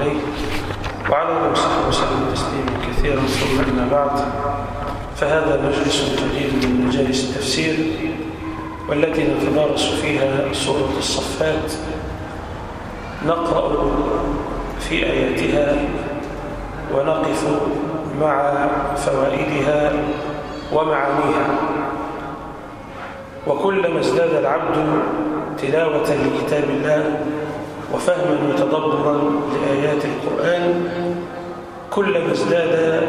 عليه وعلى اله وصحبه وسلم تسليما كثيرا ثم أما بعد فهذا مجلس جديد من مجالس التفسير والتي نتدارس فيها سوره الصفات نقرأ في آياتها ونقف مع فوائدها ومعانيها. وكلما ازداد العبد تلاوة لكتاب الله وفهما وتدبرا لآيات القرآن كلما ازداد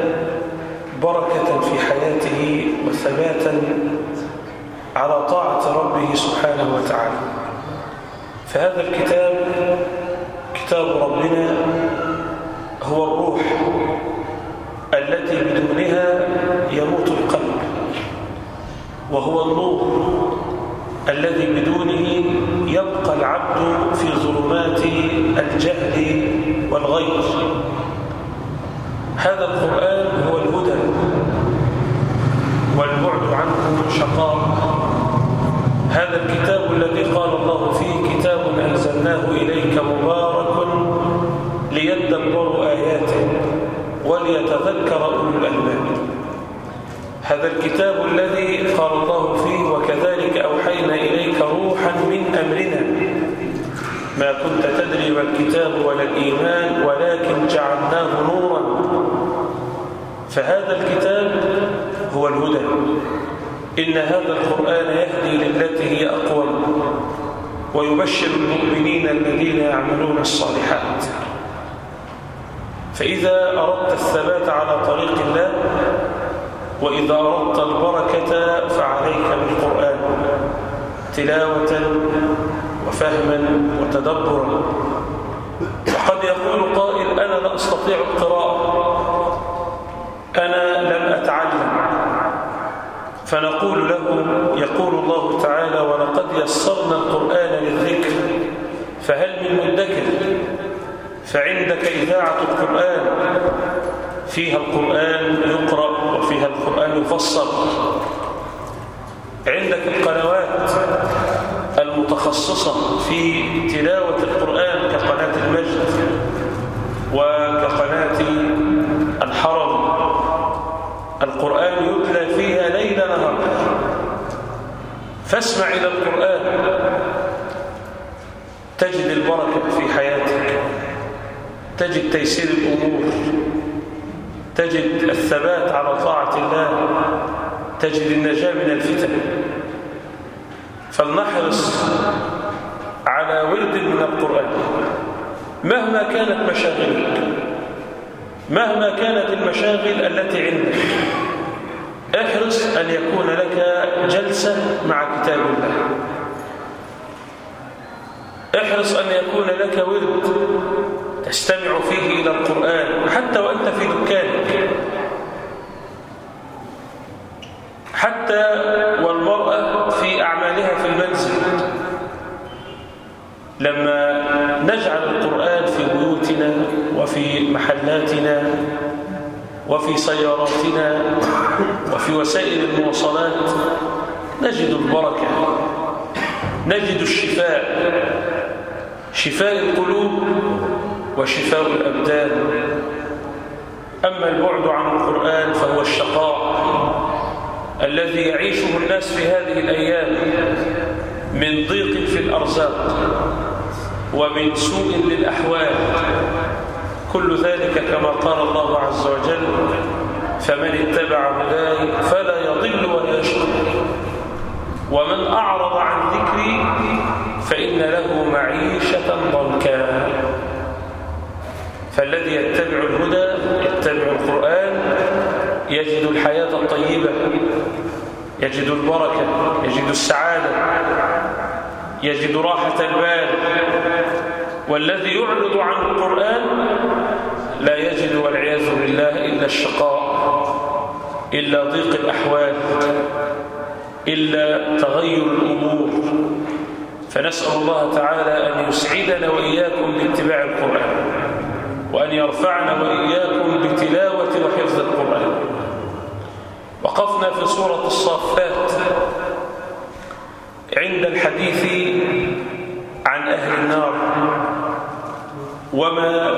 بركة في حياته وثباتا على طاعة ربه سبحانه وتعالى. فهذا الكتاب كتاب ربنا هو الروح التي بدونها يموت القلب وهو النور الذي بدونه يبقى العبد في ظلمات الجهل والغيظ هذا القرآن هو الهدى والبعد عنه شقاء. هذا الكتاب الذي قال الله فيه كتاب أنزلناه إليك مبارك ليدبروا آياته وليتذكر أولو الألباب. هذا الكتاب الذي الله فيه وكذلك أوحينا إليك روحا من أمرنا. ما كنت تدري ما الكتاب ولا الإيمان ولكن جعلناه نورا. فهذا الكتاب هو الهدى. إن هذا القرآن يهدي للتي هي أقوم ويبشر المؤمنين الذين يعملون الصالحات. فإذا أردت الثبات على طريق الله وإذا أردت البركة فعليك بالقرآن تلاوة وفهما وتدبرا. وقد يقول قائل أنا لا أستطيع القراءة. أنا لم أتعلم. فنقول له يقول الله تعالى ولقد يسرنا القرآن للذكر فهل من مدكر؟ فعندك إذاعة القرآن. فيها القرآن يقرأ وفيها القرآن يفسر عندك القنوات المتخصصة في تلاوة القرآن كقناة المجد وكقناة الحرم. القرآن يتلى فيها ليل نهار. فاسمع إلى القرآن. تجد البركة في حياتك. تجد تيسير الأمور. تجد الثبات على طاعة الله تجد النجاة من الفتن. فلنحرص على ورد من القرآن. مهما كانت مشاغلك مهما كانت المشاغل التي عندك احرص أن يكون لك جلسة مع كتاب الله. احرص أن يكون لك ورد تستمع فيه إلى القرآن حتى وأنت في وفي سياراتنا وفي وسائل المواصلات نجد البركة نجد الشفاء شفاء القلوب وشفاء الأبدان. أما البعد عن القرآن فهو الشقاء الذي يعيشه الناس في هذه الأيام من ضيق في الأرزاق ومن سوء للأحوال. كل ذلك كما قال الله عز وجل فمن اتبع هداي فلا يضل ولا يشقى. ومن أعرض عن ذكري فإن له معيشة ضنكا. فالذي يتبع الهدى يتبع القرآن يجد الحياة الطيبة يجد البركة يجد السعادة يجد راحة البال. والذي يعرض عن القرآن لا يجد والعياذ بالله إلا الشقاء إلا ضيق الأحوال إلا تغير الأمور. فنسأل الله تعالى أن يسعدنا وإياكم باتباع القرآن وأن يرفعنا وإياكم بتلاوة وحفظ القرآن. وقفنا في سورة الصافات عند الحديث عن أهل النار. وما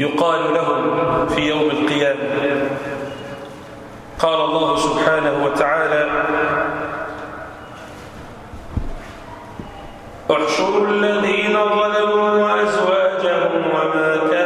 يقال لهم في يوم القيامة. قال الله سبحانه وتعالى احشروا الذين ظلموا وأزواجهم وما كانوا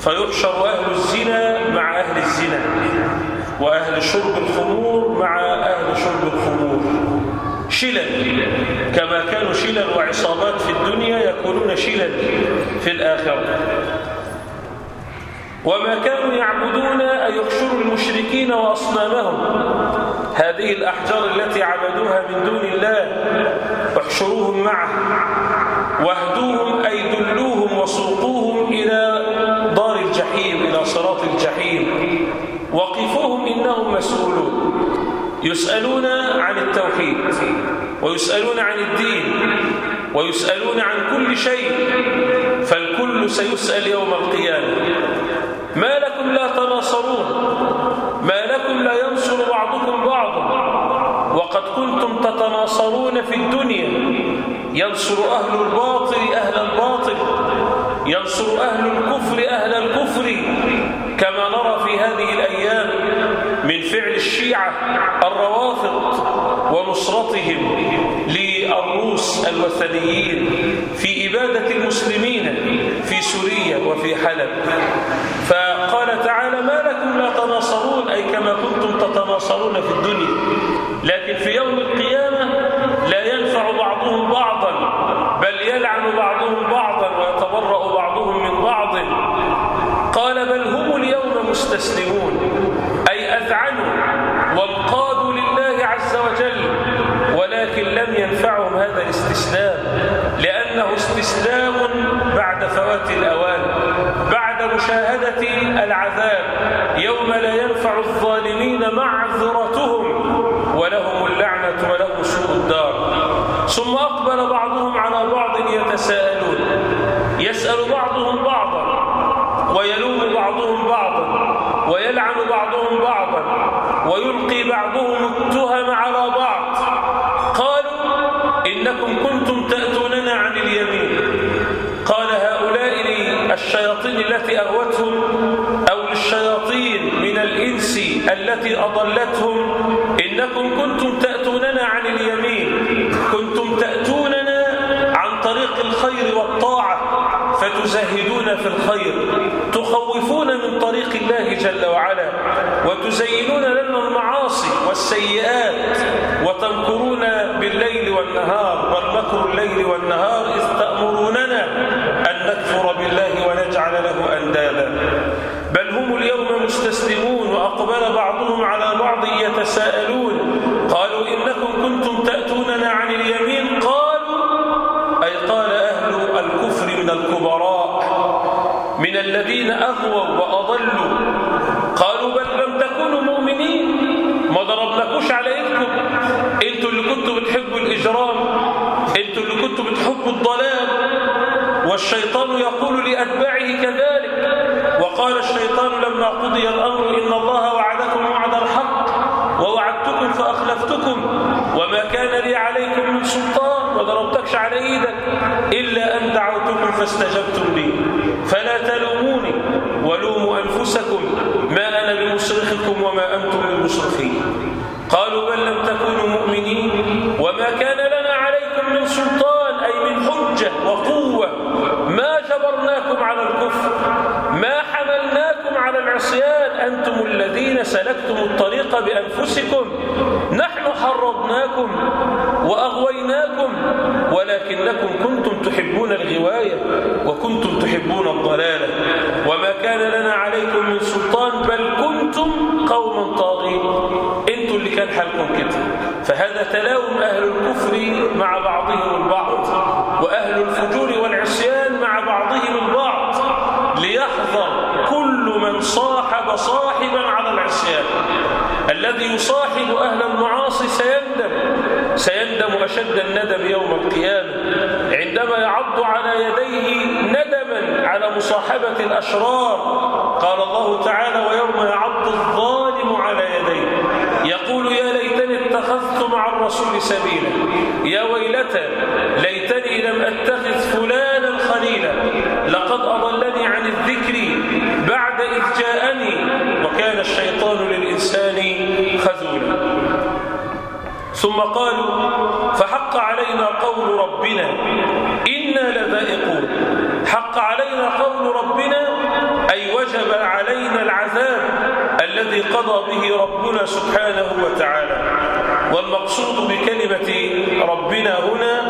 فيحشر أهل الزنا مع أهل الزنا وأهل شرب الخمور مع أهل شرب الخمور. شلل كما كانوا شلل وعصابات في الدنيا يكونون شلل في الآخرة. وما كانوا يعبدون أن يحشروا المشركين وأصنامهم؟ هذه الأحجار التي عبدوها من دون الله احشروهم معه واهدوهم أي دلوهم وسوقوهم إلى دار الجحيم إلى صراط الجحيم وقفوهم إنهم مسؤولون يسألون عن التوحيد ويسألون عن الدين ويسألون عن كل شيء فالكل سيسأل يوم القيامة. ما لكم لا تناصرون ما لكم لا ينصر بعضكم بعضا وقد كنتم تتناصرون في الدنيا ينصر أهل الباطل أهل الباطل ينصر أهل الكفر أهل الكفر كما نرى في هذه الأيام من فعل الشيعة. الروافض ونصرتهم للروس الوثنيين في إبادة المسلمين في سوريا وفي حلب. فقال تعالى ما لكم لا تناصرون؟ أي كما كنتم تتناصرون في الدنيا. لكن في يوم القيامة لا ينفع بعضهم بعضا بل يلعن بعضهم بعضا ويتبرأ بعضهم من بعض. قال بل هم اليوم مستسلمون. أي أذعنوا وانقادوا لله عز وجل ولكن لم ينفعهم هذا الاستسلام لأنه استسلام بعد فوات الأوان بعد مشاهدة العذاب يوم لا ينفع الظالمين معذرتهم ولهم اللعنة ولهم سوء الدار. ثم أقبل بعضهم على بعض يتساءلون يسأل بعضهم بعضا ويلوم بعضهم بعضا ويلعن بعضهم بعضا ويلقي بعضهم التهم على بعض. إنكم كنتم تأتوننا عن اليمين. قال هؤلاء الشياطين التي أغوتهم أو للشياطين من الإنس أضلتهم إنكم كنتم تأتوننا عن اليمين. كنتم تأتوننا عن طريق الخير والطاعة فتزهدون في الخير تخوفون من طريق الله جل وعلا وتزينون لنا المعاصي والسيئات وتنكرون بالليل والنهار والمكر الليل والنهار إذ تأمروننا أن نكفر بالله ونجعل له أندادا. بل هم اليوم مستسلمون وأقبل بعضهم على بعض يتساءلون. قالوا إنكم كنتم تأتوننا عن اليمين. قالوا أي قال أهل الكفر من الكبراء من الذين أغووا وأضلوا قالوا بل لم تكونوا مؤمنين ضربناكوش على ايدكم أنتوا اللي كنتوا بتحبوا الإجرام أنتوا اللي كنتوا بتحبوا الضلال والشيطان يقول لأتباعه كذلك. وقال الشيطان لما قضي الأمر إن الله وعدكم وعد الحق ووعدتكم فأخلفتكم. وما كان لي عليكم من سلطان وضربتكش على إيدك إلا أن دعوتكم فاستجبتم لي. فلا تلوموني ولوموا أنفسكم ما أنا بمصرخكم وما أنتم بمصرخي قالوا بل لم تكونوا مؤمنين. وما كان لنا عليكم من سلطان أي من حجة وقوة. ما جبرناكم على الكفر ما حملناكم على العصيان. أنتم الذين سلكتم الطريق بأنفسكم. نحن حرضناكم وأغويناكم ولكنكم كنتم تحبون الغواية وكنتم تحبون الضلالة. وما كان لنا عليكم من سلطان بل كنتم قوما طاغين. كان حالكم كده فهذا تلاوم أهل الكفر مع بعضهم البعض وأهل الفجور والعصيان مع بعضهم البعض ليحذر كل من صاحب صاحبا على العصيان. الذي يصاحب أهل المعاصي سيندم سيندم أشد الندم يوم القيامة. عندما يعض على يديه ندما على مصاحبة الأشرار قال الله تعالى ويوم يعض الظالم على يديه يقول يا ليتني اتخذت مع الرسول سبيلا. يا ويلتى ليتني لم أتخذ فلانا خليلا. لقد أضلني عن الذكر بعد إذ جاءني. وكان الشيطان للإنسان خذولا. ثم قالوا فحق علينا قول ربنا إنا لذائقون. حق علينا قول ربنا أي وجب علينا العذاب الذي قضى به ربنا سبحانه وتعالى. والمقصود بكلمة ربنا هنا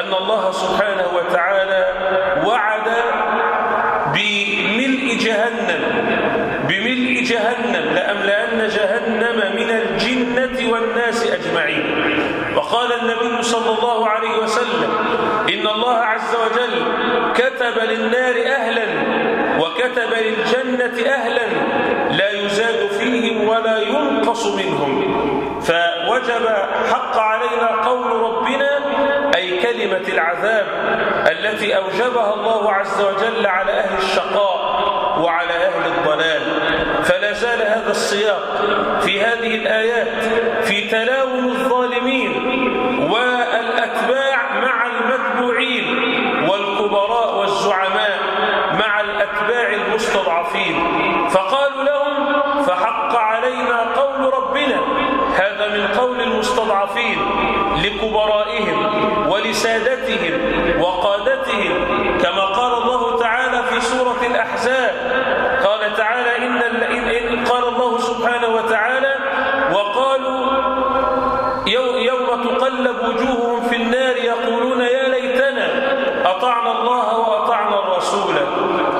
أن الله سبحانه وتعالى وعد بملء جهنم بملء جهنم لأملأن جهنم من الجنة والناس أجمعين. وقال النبي صلى الله عليه وسلم إن الله عز وجل كتب للنار أهلا وكتب للجنة أهلا فيهم ولا ينقص منهم. فوجب حق علينا قول ربنا أي كلمة العذاب التي أوجبها الله عز وجل على أهل الشقاء وعلى أهل الضلال. فلا زال هذا السياق في هذه الآيات في تلاوم من قول المستضعفين لكبرائهم ولسادتهم وقادتهم كما قال الله تعالى في سورة الأحزاب قال تعالى إن قال الله سبحانه وتعالى وقالوا يوم تقلب وجوههم في النار يقولون يا ليتنا أطعنا الله وأطعنا الرسول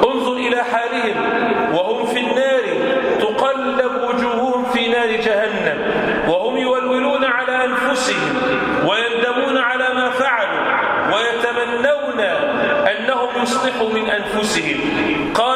انظر إلى حالهم وهم في النار تقلب وجوههم في نار جهنم وهم يولولون على أنفسهم ويندمون على ما فعلوا ويتمنون يصلحوا من أنفسهم. قال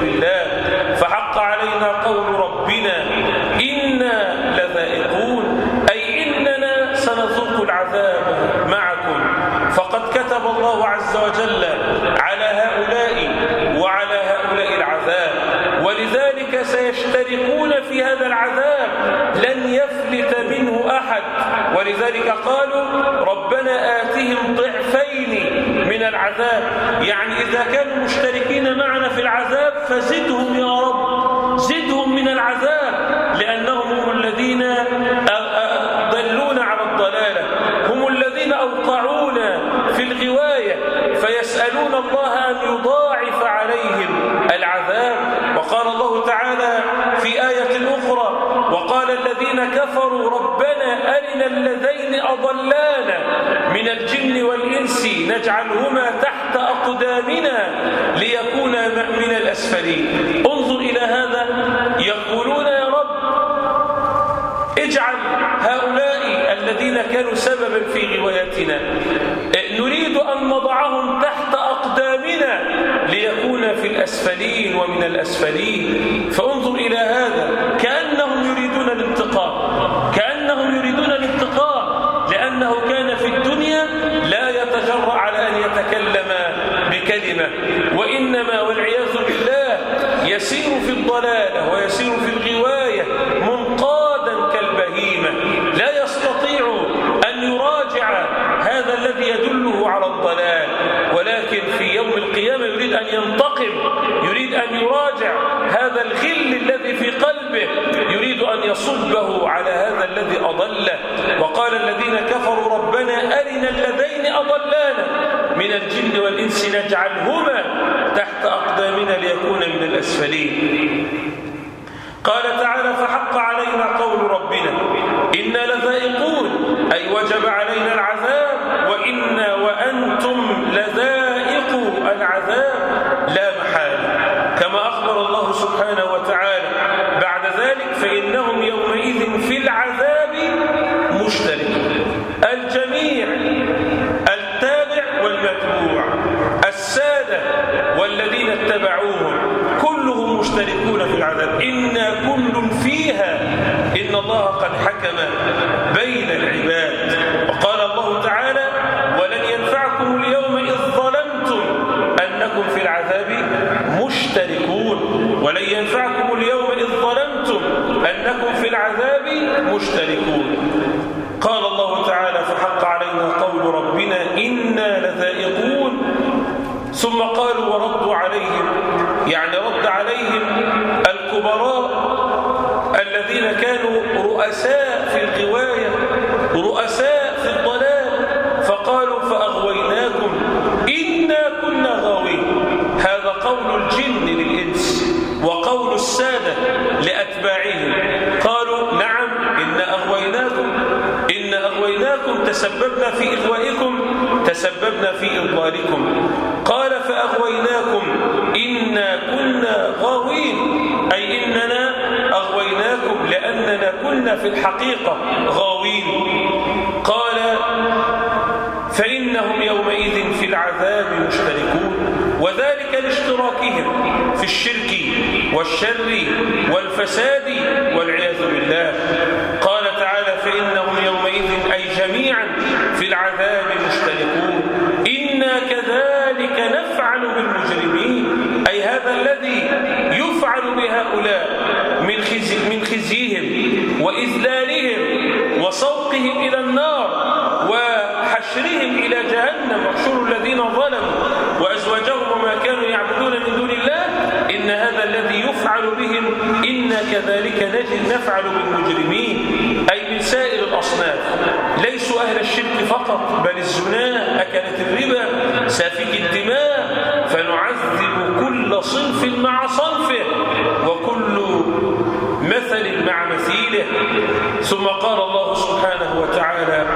بالله فحق علينا قول ربنا إنا لذائقون أي إننا سنذوق العذاب معكم. فقد كتب الله عز وجل على هؤلاء وعلى هؤلاء العذاب. ولذلك سيشتركون في هذا العذاب لن يفلت منه أحد. ولذلك قالوا ربنا آتهم ضعفين من العذاب. يعني إذا كانوا مشتركين معنا في العذاب فزدهم يا رب زدهم من العذاب لأنهم هم الذين ضلون على الضلالة هم الذين أوقعونا في الغواية فيسألون الله أن يضاعف عليهم العذاب. وقال الله تعالى في آية أخرى وقال الذين كفروا ربنا أرنا اللذين أضلانا من الجن والإنس نجعلهما تحت أقدامنا ليكونا من الأسفلين. انظر إلى هذا. يقولون يا رب اجعل هؤلاء الذين كانوا سببا في غوايتنا نريد أن نضعهم تحت أقدامنا ليكون في الأسفلين ومن الأسفلين. فانظر إلى هذا. كأنهم بكلمة وإنما والعياذ بالله يسير في الضلالة ويسير في الغواية منقادا كالبهيمة. لا يستطيع أن يراجع هذا الذي يدله على الضلال. ولكن في يوم القيامة يريد أن ينتقم يريد أن يراجع هذا الغل الذي في قلبه يريد أن يصبه على هذا الذي أضله. وقال الذين كفروا ربنا أرنا اللذين أضلانا. من الجن والإنس نجعلهما تحت أقدامنا ليكون من الأسفلين. قال تعالى فحق علينا قول ربنا إنا لذائقون أي وجب علينا العذاب وإنا وأنتم لذائق العذاب لا محالة كما أخبر الله سبحانه وتعالى بعد ذلك فإنهم يومئذ في العذاب مشتركون. مشتركون في العذاب إنا كل فيها إن الله قد حكم بين العباد. وقال الله تعالى ولن ينفعكم اليوم إذ ظلمتم أنكم في العذاب مشتركون. ولن ينفعكم اليوم إذ ظلمتم أنكم في العذاب مشتركون. قال الله تعالى فحق علينا قول ربنا إنا لذائقون. ثم قالوا وردوا عليهم. يعني الذين كانوا رؤساء في الغواية رؤساء في الضلال فقالوا فأغويناكم إنا كنا غاوين. هذا قول الجن للإنس وقول السادة لأتباعهم. قالوا نعم إن أغويناكم إن أغويناكم تسببنا في إغوائكم تسببنا في إضلالكم قال فأغويناكم إنا كنا غاوين أي إننا لأننا كنا في الحقيقة غاوين. قال فإنهم يومئذ في العذاب مشتركون وذلك لاشتراكهم في الشرك والشر والفساد والعياذ بالله. قال تعالى فإنهم يومئذ أي جميعا في العذاب مشتركون. إنا كذلك نفعل بالمجرمين أي هذا الذي يفعل بهؤلاء من, خزي خزيهم وإذلالهم وسوقهم إلى النار وحشرهم إلى جهنم. واحشروا الذين ظلموا وأزواجهم وما كانوا يعبدون من دون الله. إن هذا الذي يفعل بهم إنا كذلك نجد نفعل بالمجرمين. أي من سائر الأصناف. ليسوا أهل الشرك فقط بل الزنا أكلت الربا سافك الدماء. فنعذب كل صنف مع صنفه وكل مثل مع مثيله. ثم قال الله سبحانه وتعالى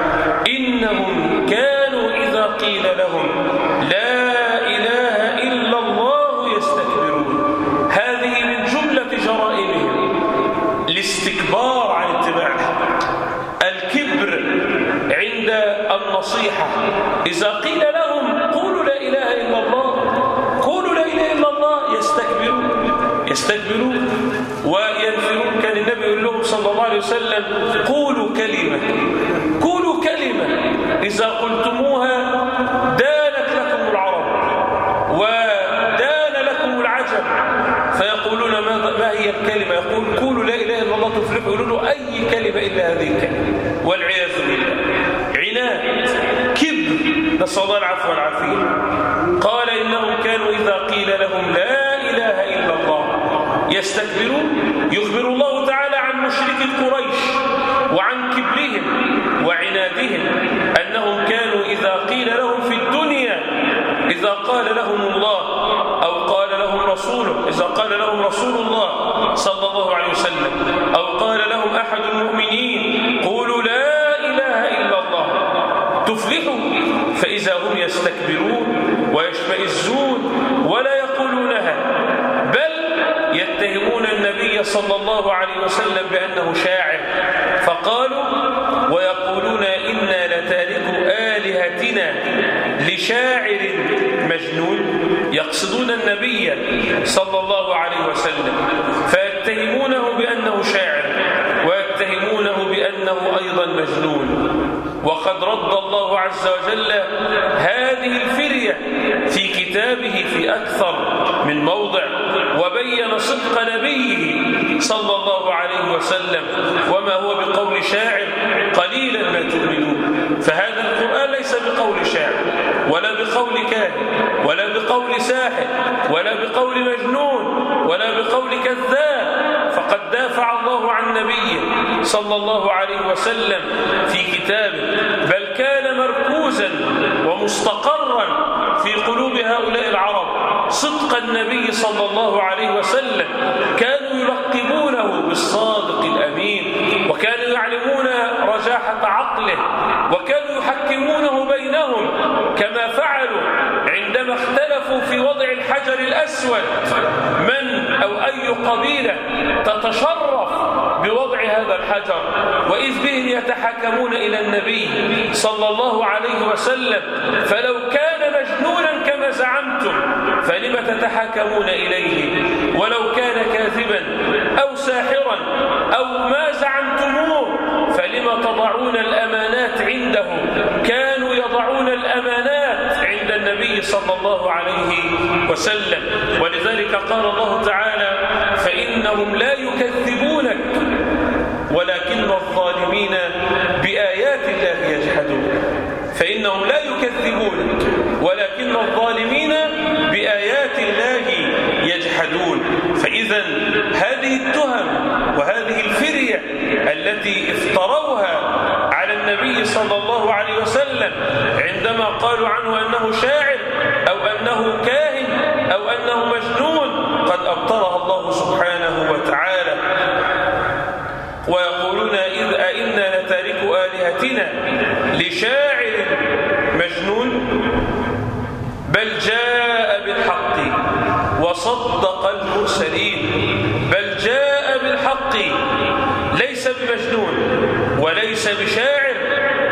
إنهم كانوا إذا قيل لهم لا إله إلا الله يستكبرون. هذه من جملة جرائمهم. الاستكبار عن اتباع الحق الكبر عند النصيحة. إذا قيل لهم قولوا لا إله إلا الله. قولوا لا إله إلا الله. يستكبرون. يستكبرون. النبي يقول لهم صلى الله عليه وسلم قولوا كلمة قولوا كلمة إذا قلتموها دانت لكم العرب ودان لكم العجب فيقولون ما هي الكلمة؟ يقول قولوا لا إله إلا الله. تفلحوا يقولوا أي كلمة إلا هذه الكلمة؟ والعياذ بالله. عناد كبر. نسأل الله العفو والعافية. قال إنهم كانوا إذا قيل لهم لا إله إلا الله يستكبرون يخبر الله تعالى عن مشرك قريش وعن كبرهم وعنادهم أنهم كانوا إذا قيل لهم في الدنيا إذا قال لهم الله أو قال لهم رسوله إذا قال لهم رسول الله صلى الله عليه وسلم أو قال لهم أحد المؤمنين قولوا لا إله إلا الله تفلحوا فإذا هم يستكبرون ويشمئزون ولا يتهمون النبي صلى الله عليه وسلم بأنه شاعر. فقالوا ويقولون إنا لتارك آلهتنا لشاعر مجنون يقصدون النبي صلى الله عليه وسلم. فيتهمونه بأنه شاعر ويتهمونه بأنه أيضا مجنون. وقد رد الله عز وجل هذه الفرية في كتابه في أكثر من موضع. صدق نبيه صلى الله عليه وسلم وما هو بقول شاعر قليلا ما تؤمنون. فهذا القرآن ليس بقول شاعر ولا بقول كاهن ولا بقول ساحر ولا بقول مجنون ولا بقول كذاب. فقد دافع الله عن نبيه صلى الله عليه وسلم في كتابه بل كان مركوزا ومستقرا في قلوب هؤلاء العرب. صدق النبي صلى الله عليه وسلم. كانوا يلقبونه بالصادق الأمين وكانوا يعلمون رجاحة عقله وكانوا يحكمونه بينهم كما فعلوا عندما اختلفوا في وضع الحجر الأسود. من أو أي قبيلة تتشرف بوضع هذا الحجر؟ وإذ بهم يتحكمون إلى النبي صلى الله عليه وسلم فلو كان مجنونا زعمتم فلم تتحكمون إليه؟ ولو كان كاذبا أو ساحرا أو ما زعمتموه فلم تضعون الأمانات عنده؟ كانوا يضعون الأمانات عند النبي صلى الله عليه وسلم. ولذلك قال الله تعالى فإنهم لا يكذبونك ولكن الظالمين بآيات الله يجحدون. فإنهم لا يكذبونك ولكن الظالمين بآيات الله يجحدون. فإذا هذه التهم وهذه الفرية التي افتروها على النبي صلى الله عليه وسلم عندما قالوا عنه أنه شاعر أو أنه كاهن أو أنه مجنون قد أبطلها الله سبحانه وتعالى. ويقولون إذ أئنا لتارك آلهتنا لشاعر مجنون؟ بل جاء بالحق وصدق المرسلين. بل جاء بالحق. ليس بمجنون وليس بشاعر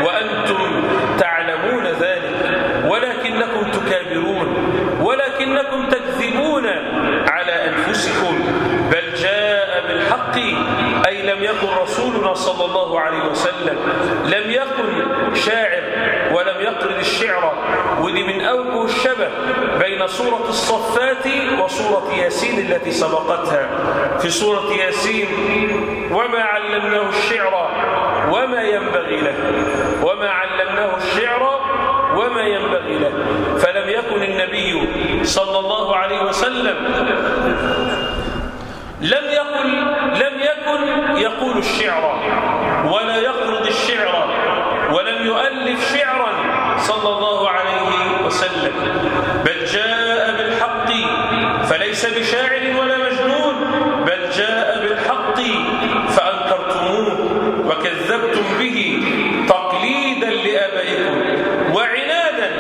وأنتم تعلمون ذلك. ولكنكم تكابرون ولكنكم تكذبون على أنفسكم. بل جاء بالحق أي لم يكن رسولنا صلى الله عليه وسلم. لم يكن شاعر ولم يقرد الشعر ودي من أوجه الشبه بين سورة الصفات وسورة ياسين التي سبقتها. في سورة ياسين وما علمناه الشعر وما ينبغي له. وما علمناه الشعر وما ينبغي له. فلم يكن النبي صلى الله عليه وسلم لم يقل لم يكن يقول الشعر ولا يقرض الشعر ولم يؤلف شعرا صلى الله عليه وسلم. بل جاء بالحق فليس بشاعر ولا مجنون. بل جاء بالحق فأنكرتموه وكذبتم به تقليدا لآبائكم وعنادا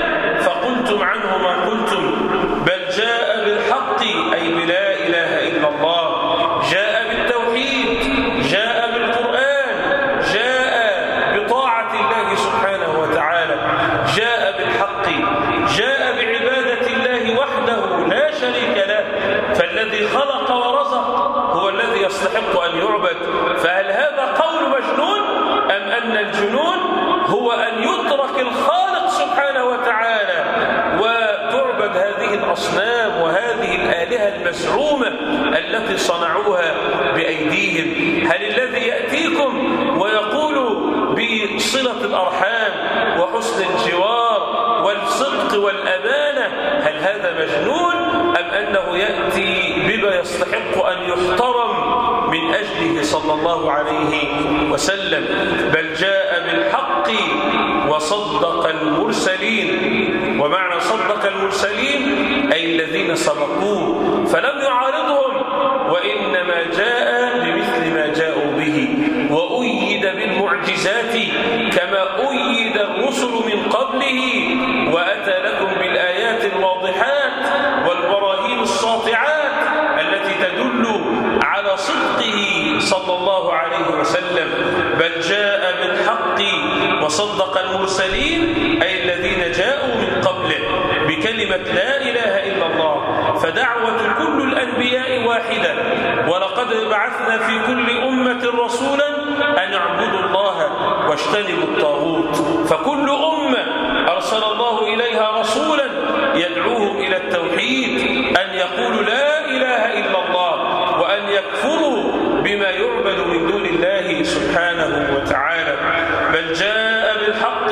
فقلتم عنه ما قلتم بل جاء بالحق أي بلا إله إلا الله جاء بالتوحيد جاء بالقرآن جاء بطاعة الله سبحانه وتعالى جاء بالحق جاء بعبادة الله وحده لا شريك له فالذي خلق ورزق هو الذي يستحق أن يعبد فهل هذا قول مجنون أم أن الجنون هو أن يترك الخالق سبحانه وتعالى وتعبد هذه الأصنام وهذه الآلهة المزعومة التي صنعوها بأيديهم. هل الذي يأتيكم ويقول بصلة الأرحام وحسن الجوار والأمانة هل هذا مجنون أم أنه يأتي بما يستحق أن يحترم من أجله صلى الله عليه وسلم؟ بل جاء بالحق وصدق المرسلين. ومعنى صدق المرسلين أي الذين سبقوه فلم يعارضهم وإنما جاء بمثل ما جاءوا به وأيد بالمعجزات كما أيد الرسل من قبله وسلم بل جاء بالحق وصدق المرسلين أي الذين جاءوا من قبله بكلمة لا إله إلا الله فدعوة كل الأنبياء واحدة ولقد بعثنا في كل أمة رسولا أن اعبدوا الله واجتنبوا الطاغوت. فكل أمة أرسل الله إليها رسولا يدعوهم إلى التوحيد أن يقولوا لا إله إلا الله وأن يكفروا بما يعبد من دون الله سبحانه وتعالى بل جاء بالحق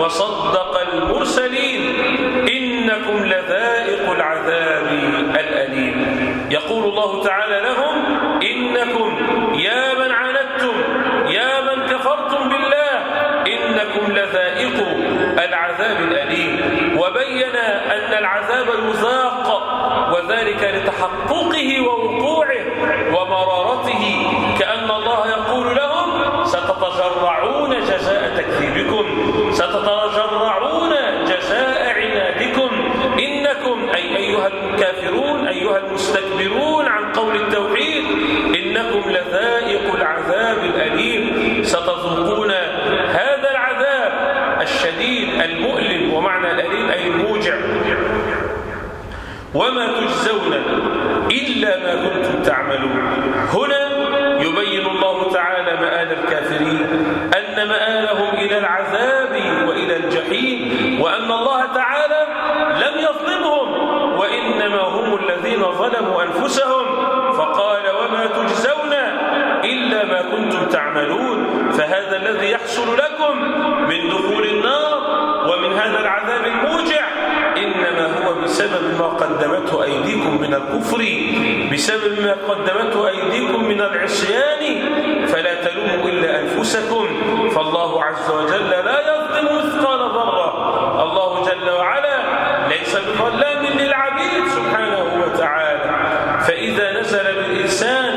وصدق المرسلين. إنكم لذائق العذاب الأليم. يقول الله تعالى لهم إنكم يا من عاندتم يا من كفرتم بالله إنكم لذائق العذاب الأليم. وبين أن العذاب يذاق وذلك لتحققه ووقوعه جزاء تكذيبكم ستتجرعون جزاء عنادكم إنكم أي أيها الكافرون أيها المستكبرون عن قول التوحيد إنكم لذائق العذاب الأليم. ستذوقون هذا العذاب الشديد المؤلم ومعنى الأليم أي الموجع. وما تجزون إلا ما كنتم تعملون. هنا يبين الله تعالى مآل الكافرين مآلهم إلى العذاب وإلى الجحيم وأن الله تعالى لم يظلمهم وإنما هم الذين ظلموا أنفسهم فقال وما تجزون إلا ما كنتم تعملون. فهذا الذي يحصل لكم من دخول النار ومن هذا العذاب الموجع إنما هو بسبب ما قدمته أيديكم من الكفر بسبب ما قدمته أيديكم من العصيان. فلا تلوموا إلا أنفسكم فالله عز وجل لا يظلم مثقال ذرة. الله جل وعلا ليس بظلام للعبيد سبحانه وتعالى. فإذا نزل بالإنسان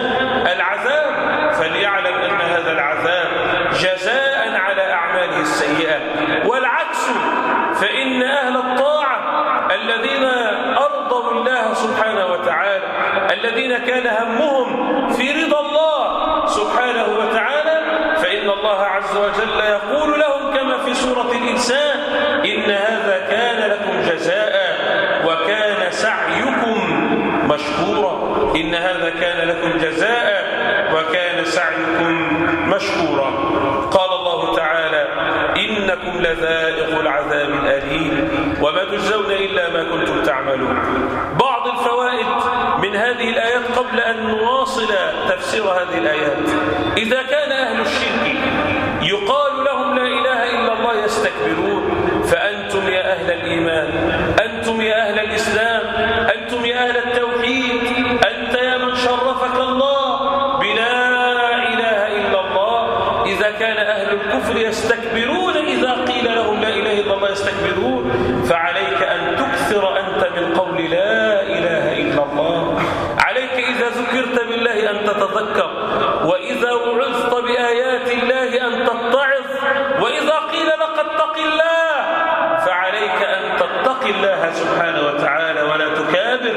العذاب فليعلم أن هذا العذاب جزاء على أعماله السيئة. والعكس فإن أهل الطاعة الذين أرضوا الله سبحانه وتعالى الذين كان همهم في رضا الله سبحانه وتعالى فإن الله عز وجل يقول لهم كما في سورة الإنسان إن هذا كان لكم جزاء وكان سعيكم مشكورا. إن هذا كان لكم جزاء وكان سعيكم مشكورا. قال الله تعالى إنكم لذائق العذاب الأليم. وما تجزون إلا ما كنتم تعملون. بعض الفوائد من هذه الآيات قبل أن نواصل تفسير هذه الآيات. إذا يقال لهم لا إله إلا الله يستكبرون. فأنتم يا أهل الإيمان أنتم يا أهل الإسلام أنتم يا أهل التوحيد. أنت يا من شرفك الله بلا إله إلا الله. إذا كان أهل الكفر يستكبرون إذا قيل لهم لا إله إلا الله يستكبرون فعليك أن تكثر أنت من قول لا إله إلا الله عليك إذا ذكرت بالله أن تتذكر وإذا وعظت بآيات الله أن تتعظ وإذا قيل لك اتق الله فعليك أن تتقي الله سبحانه وتعالى ولا تكابر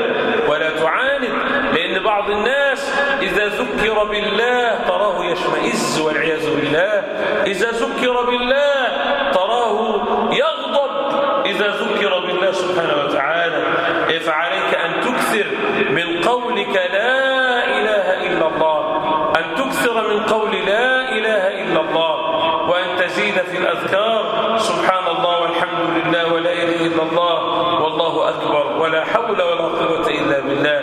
ولا تعاند لأن بعض الناس إذا ذكر بالله تراه يشمئز والعياذ بالله. إذا ذكر بالله تراه يغضب. إذا ذكر بالله سبحانه وتعالى فعليك أن تكثر من قولك لا إله إلا الله. أن تكثر من قول لا إله إلا الله. وأن تزيد في الأذكار. سبحان الله والحمد لله ولا إله إلا الله والله أكبر ولا حول ولا قوة إلا بالله.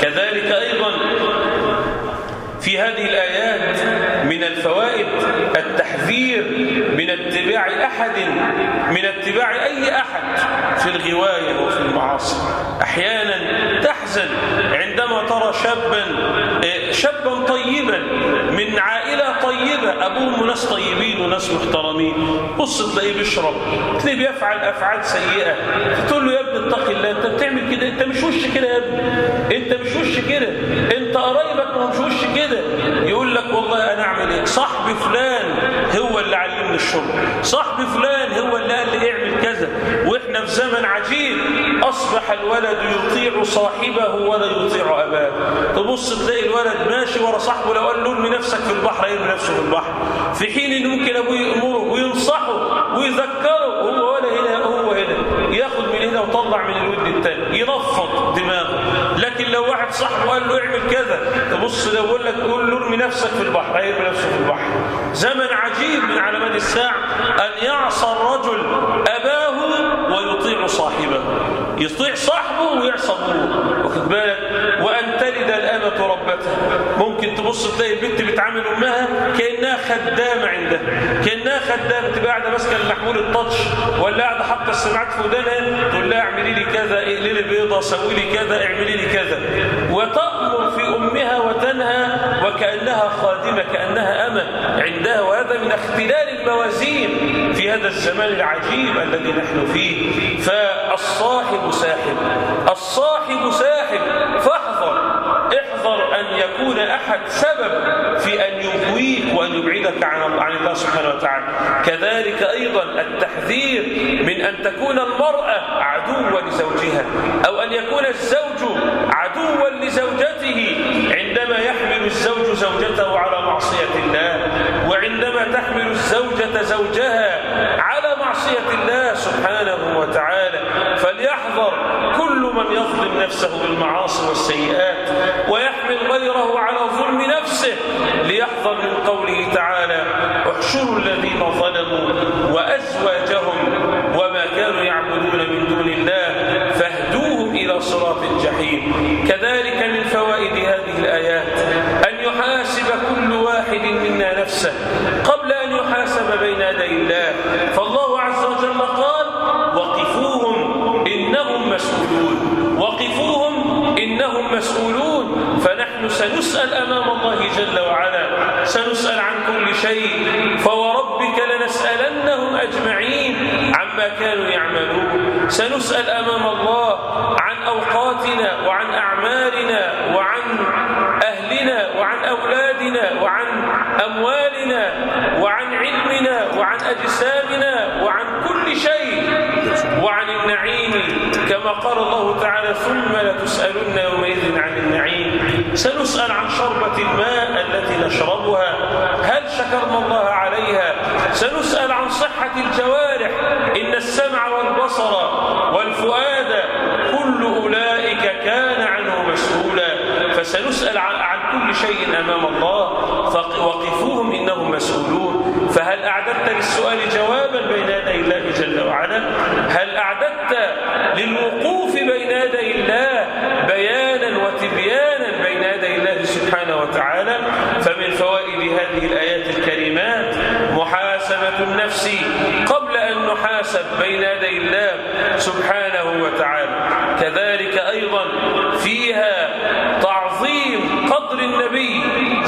كذلك أيضا في هذه الآيات من الفوائد التحذير من اتباع أحد من اتباع أي أحد في الغواية وفي المعاصي. أحيانا تحزن عندما ترى شابا شابا طيبا من عائلة طيبة أبوهم ناس طيبين وناس محترمين. بص تلاقيه بيشرب تلاقيه بيفعل أفعال سيئة. تقول له يا ابني اتق الله أنت بتعمل كده؟ أنت مش وش كده يا ابني. أنت مش وش كده. أنت قرايبك مش وش كده. يقول لك والله أنا أعمل إيه؟ صاحبي فلان هو اللي علمني الشرب. صاحبي فلان هو اللي قال لي اعمل كذا. وإحنا في زمن عجيب. أصبح الولد يطيع صاحبه ولا يطيع أباه. تبص تلاقي الولد ماشي ورا صاحبه لو قال له ارمي نفسك في البحر يرمي نفسه في البحر. في حين انه ممكن أبوه يأمره وينصحه ويذكره وهو ولا هنا هو هنا. ياخد من هنا وطلع من الود الثاني ينفض دماغه. لكن لو واحد صاحبه قال له اعمل كذا تبص لو يقول لك قول له ارمي نفسك في البحر هيرمي نفسه في البحر. زمن عجيب من علامات الساعة أن يعصى الرجل أباه ويطيع صاحبه يطيع صاحبه ويعصى ابوه واخد بالك؟ وأن تلد الامه ربتها ممكن تبص تلاقي البنت بتعامل أمها كأنها خدامة عندها كأنها خدامة تبقى قاعدة ماسكة المحمول التاتش. ولا قاعدة حاطة السماعات في ودانها. تقول لها اعملي لي كذا اقلي لي بيضة سوي لي كذا اعملي لي كذا. وتأمر في أمها وتنهى وكأنها خادمة كأنها أمة عندها. وهذا من اختلال الموازين. هذا الزمان العجيب الذي نحن فيه. فالصاحب ساحب. الصاحب ساحب. فاحذر. احذر أن يكون أحد سبب في أن يغويك وأن يبعدك عن الله سبحانه وتعالى. كذلك أيضا التحذير من أن تكون المرأة عدوة لزوجها أو أن يكون الزوج عدوا لزوجته عندما يحمل الزوج زوجته على معصية الله وعندما تحمل الزوجة زوجها على معصية الله سبحانه وتعالى. فليحذر كل من يظلم نفسه بالمعاصي والسيئات ويحمل غيره على ظلم نفسه. ليحذر من قوله تعالى احشروا الذين ظلموا وأزواجهم وما كانوا يعبدون من دون الله فاهدوهم إلى صراط الجحيم. كذلك من فوائد هذه الآيات أن يحاسب كل واحد منا نفسه قبل أن يحاسب بين يدي الله فالله عز وجل قال وقفوهم إنهم مسؤولون وقفوهم إنهم مسؤولون فنحن سنسأل أمام الله جل وعلا سنسأل عن كل شيء فوربك لنسألنهم أجمعين عما كانوا يعملون. سنسأل أمام الله عن أوقاتنا وعن أعمالنا وعن أهلنا وعن أولادنا وعن أموالنا وعن علمنا وعن أجسامنا وعن كل شيء وعن النعيم كما قال الله تعالى ثم لتسألن يومئذ عن النعيم. سنسأل عن شربة الماء التي نشربها. هل شكرنا الله عليها؟ سنسأل عن صحة الجوارح. إن السمع والبصر والفؤاد كل أولئك كان فسنسأل عن, كل شيء أمام الله وقفوهم إنهم مسؤولون. فهل أعددت للسؤال جوابا بين يدي الله جل وعلا؟ هل أعددت للوقوف بين يدي الله بيانا وتبيانا بين يدي الله سبحانه وتعالى؟ فمن فوائد هذه الآيات الكريمات محاسبة النفس قبل أن نحاسب بين يدي الله سبحانه وتعالى. كذلك أيضا فيها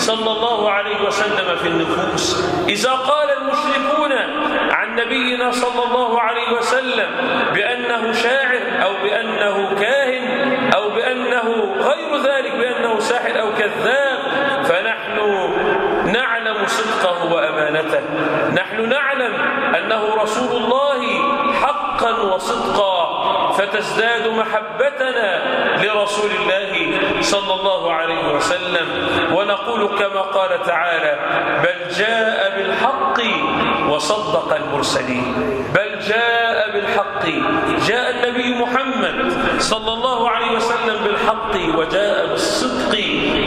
صلى الله عليه وسلم في النفوس. إذا قال المشركون عن نبينا صلى الله عليه وسلم بأنه شاعر أو بأنه كاهن أو بأنه غير ذلك بأنه ساحر أو كذاب فنحن نعلم صدقه وأمانته. نحن نعلم أنه رسول الله حقا وصدقا. فتزداد محبتنا لرسول الله صلى الله عليه وسلم. ونقول كما قال تعالى بل جاء بالحق وصدق المرسلين. بل جاء بالحق. جاء النبي محمد صلى الله عليه وسلم بالحق وجاء بالصدق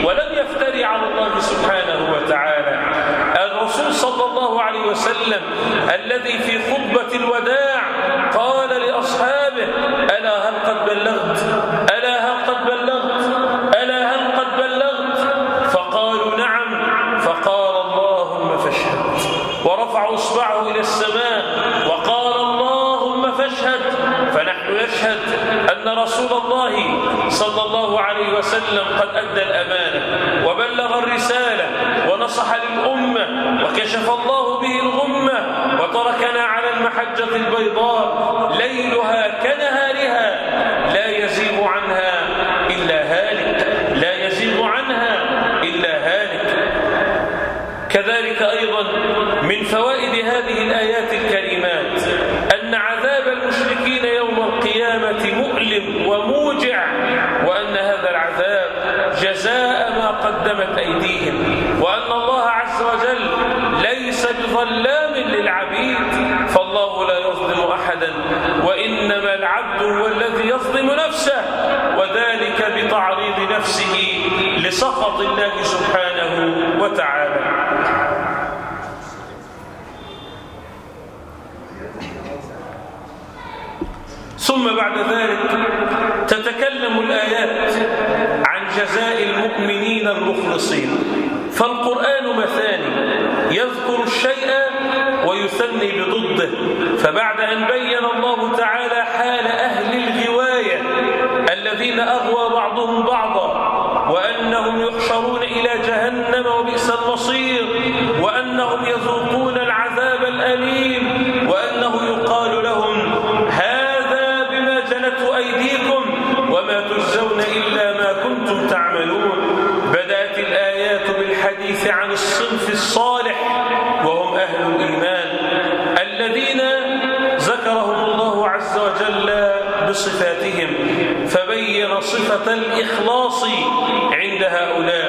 ولم يفتري على الله سبحانه وتعالى. الرسول صلى الله عليه وسلم الذي في خطبة الوداع قال لأصحابه ألا هل قد بلغت؟ ألا هل قد بلغت؟ ألا هل قد بلغت؟ فقالوا نعم. فقال اللهم فاشهد. ورفع إصبعه إلى السماء. وقال الله نشهد فنحن نشهد أن رسول الله صلى الله عليه وسلم قد أدى الأمانة وبلغ الرسالة ونصح للأمة وكشف الله به الغمة وتركنا المحجة البيضاء ليلها كنهارها لا يزيغ عنها إلا هالك لا يزيغ عنها إلا هالك. كذلك أيضا من فوائد هذه الآيات الكريمات أن عذاب المشركين يوم القيامة مؤلم وموجع وأن هذا العذاب جزاء ما قدمت أيديهم وأن الله عز وجل ليس بظلام يظلم أحدا وإنما العبد هو الذي يظلم نفسه وذلك بتعريض نفسه لسخط الله سبحانه وتعالى. ثم بعد ذلك تتكلم الآيات عن جزاء المؤمنين المخلصين. فالقرآن مثاني يذكر الشيء ويثني بضده. فبعد أن بين الله تعالى حال أهل الغواية الذين أغوى بعضهم بعضا وأنهم يحشرون إلى جهنم وبئس المصير وأنهم يذوقون العذاب الأليم وأنه يقال لهم هذا بما جنته أيديكم وما تجزون إلا ما كنتم تعملون. بدأت الآيات بالحديث عن الصنف الصالح الإخلاص عند هؤلاء.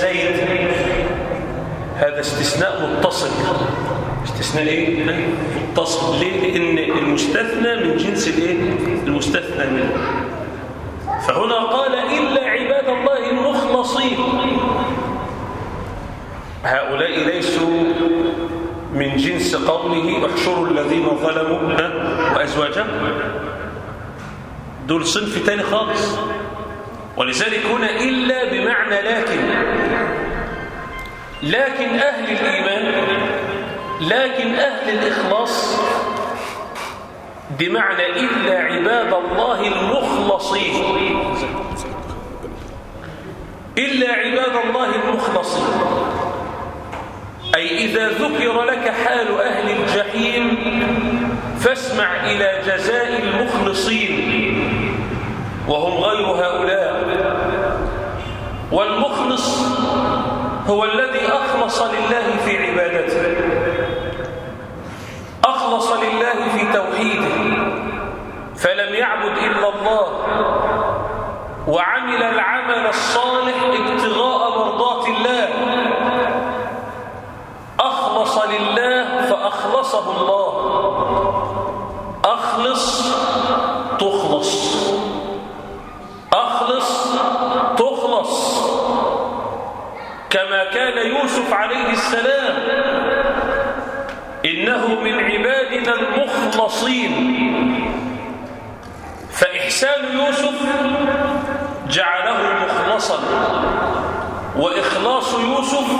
زيد. هذا استثناء متصل. استثناء إيه؟ متصل ليه؟ لأن المستثنى من جنس الإيه؟ المستثنى منه. فهنا قال إلا عباد الله المخلصين. هؤلاء ليسوا من جنس قوله احشروا الذين ظلموا. وأزواجهم. دول صنف تاني خالص. ولذلك هنا إلا بمعنى لكن. لكن أهل الإيمان لكن أهل الإخلاص بمعنى إلا عباد الله المخلصين. إلا عباد الله المخلصين. أي إذا ذكر لك حال أهل الجحيم فاسمع إلى جزاء المخلصين. وهم غير هؤلاء. والمخلص هو الذي أخلص لله في عبادته. أخلص لله في توحيده. فلم يعبد إلا الله. وعمل العمل الصالح ابتغاء مرضات الله. أخلص لله فأخلصه الله. أخلص كما كان يوسف عليه السلام. إنه من عبادنا المخلصين. فإحسان يوسف جعله مخلصا. وإخلاص يوسف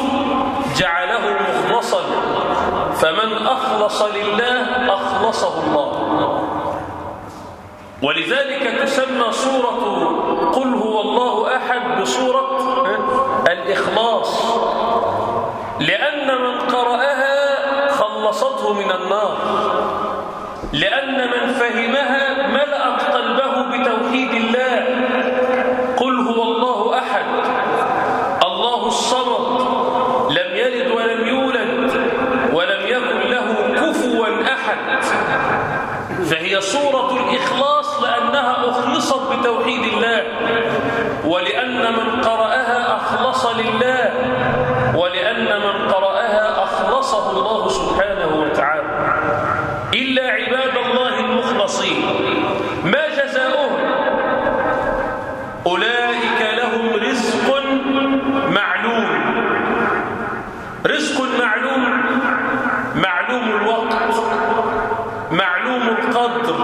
جعله مخلصا. فمن أخلص لله أخلصه الله. ولذلك تسمى سورة قل هو الله أحد بسورة الإخلاص. لأن من قرأها خلصته من النار. لأن من فهمها ملأت قلبه بتوحيد الله قل هو الله أحد الله الصمد لم يلد ولم يولد ولم يكن له كفوا أحد فهي صورة الإخلاص لأنها أخلصت بتوحيد الله ولأن من قرأها أخلص لله ولأن من قرأها أخلصه الله سبحانه وتعالى إلا عباد الله المخلصين ما جزاؤهم أولئك لهم رزق معلوم رزق معلوم معلوم الوقت معلوم القدر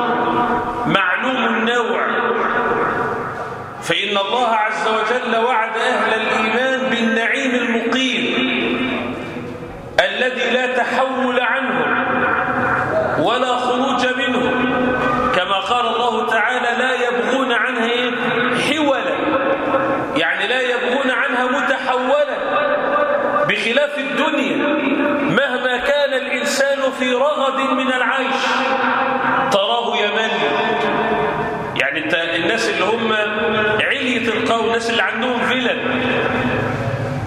معلوم النوع فإن الله وعد أهل الإيمان بالنعيم المقيم الذي لا تحول عنه ولا خروج منه. كما قال الله تعالى لا يبغون عنها حولا. يعني لا يبغون عنها متحولا. بخلاف الدنيا مهما كان الإنسان في رغد من العيش تراه يمل. يعني الناس اللي هم علية القوم الناس اللي عندهم فلل.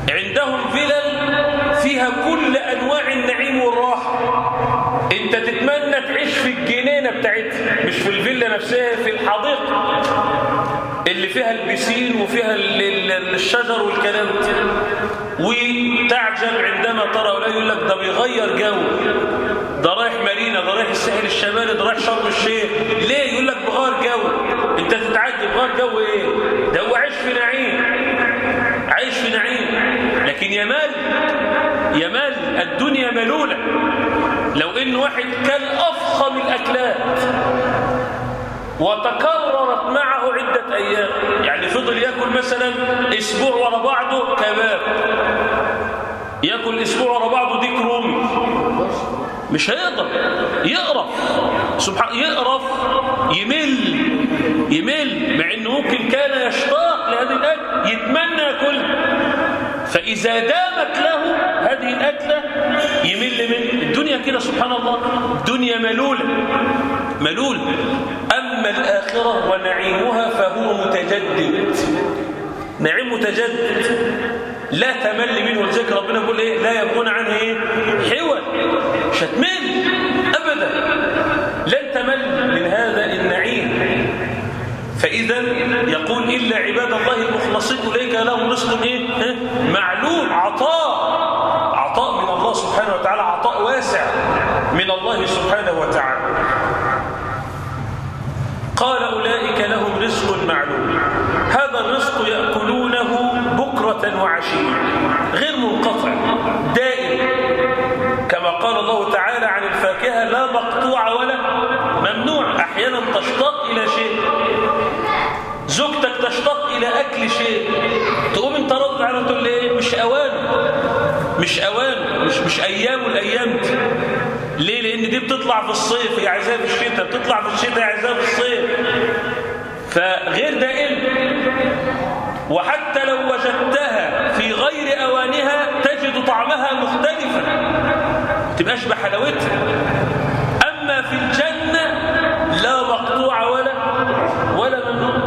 عندهم فلل فيها كل أنواع النعيم والراحة. انت تتمنى تعيش في الجنينة بتاعتها مش في الفيلا نفسها في الحديقة اللي فيها البسين وفيها الشجر والكلام وتعجب عندما ترى ولا يقول لك ده بيغير جو. ده رايح مارينا ده رايح الساحل الشمالي ده رايح شرم الشيخ. ليه؟ يقول لك بغير جو. انت تتعجب غير جو إيه؟ ده في نعيم عايش في نعيم. لكن يا مال الدنيا ملولة. لو إن واحد كان أفخم الأكلات وتكررت معه عدة أيام يعني فضل يأكل مثلا أسبوع ورا بعضه كباب يأكل أسبوع ورا بعضه ديك رومي. مش هيقدر. يقرف. سبحان يقرف يمل. يمل. مع إنه ممكن كان يشتاق لهذه الاكل يتمنى ياكل فإذا دامت له هذه الأكلة يمل من الدنيا كده سبحان الله. الدنيا ملولة. ملول. أما الآخرة ونعيمها فهو متجدد. نعيم متجدد. لا تمل منه. ولذلك ربنا يقول إيه؟ لا يبغون عنه إيه؟ حول. مش أبدا. لن تمل من هذا النعيم. فاذا يقول إلا عباد الله المخلصين اولئك لهم رزق إيه؟ ها؟ معلوم عطاء. عطاء من الله سبحانه وتعالى عطاء واسع من الله سبحانه وتعالى. قال أولئك لهم رزق معلوم. هذا الرزق يأكلونه بكرة وعشية غير منقطع دائم. كما قال الله تعالى عن الفاكهة لا مقطوع ولا ممنوع أحيانا تشتاق إلى شيء. زوجتك تشتاق إلى أكل شيء. تقوم أنت رد على تقول إيه؟ مش أوان. مش أوان. مش مش أيام الأيام دي ليه؟ لأن دي بتطلع في الصيف. هي عايزاها في الشتاء. بتطلع في الشتاء هي عايزاها في الصيف. فغير دائم. وحتى لو وجدتها في غير أوانها تجد طعمها مختلفا. تبقاش بحلاوتها. أما في الجنه لا مقطوع ولا ولا ممنوع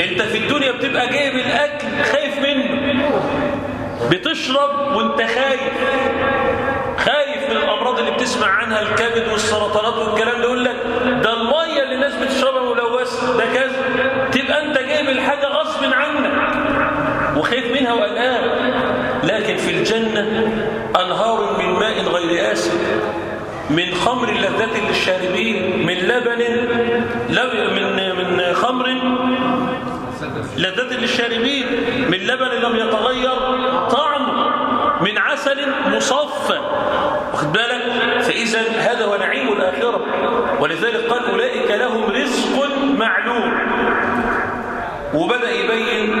انت في الدنيا بتبقى جايب الأكل خايف منه. بتشرب وانت خايف. خايف من الأمراض اللي بتسمع عنها الكبد والسرطانات والكلام ده يقول لك ده المية اللي الناس بتشربها ملوثه ده كذا. تبقى انت جايب الحاجة غصب عنك. وخايف منها وقلقان. لكن في الجنة أنهار من ماء غير آسن من خمر لذة للشاربين من لبن لب من من خمر لذة للشاربين من لبن لم يتغير طعمه من عسل مصفى. واخد بالك؟ فإذا هذا هو نعيم الآخرة. ولذلك قال أولئك لهم رزق معلوم. وبدأ يبين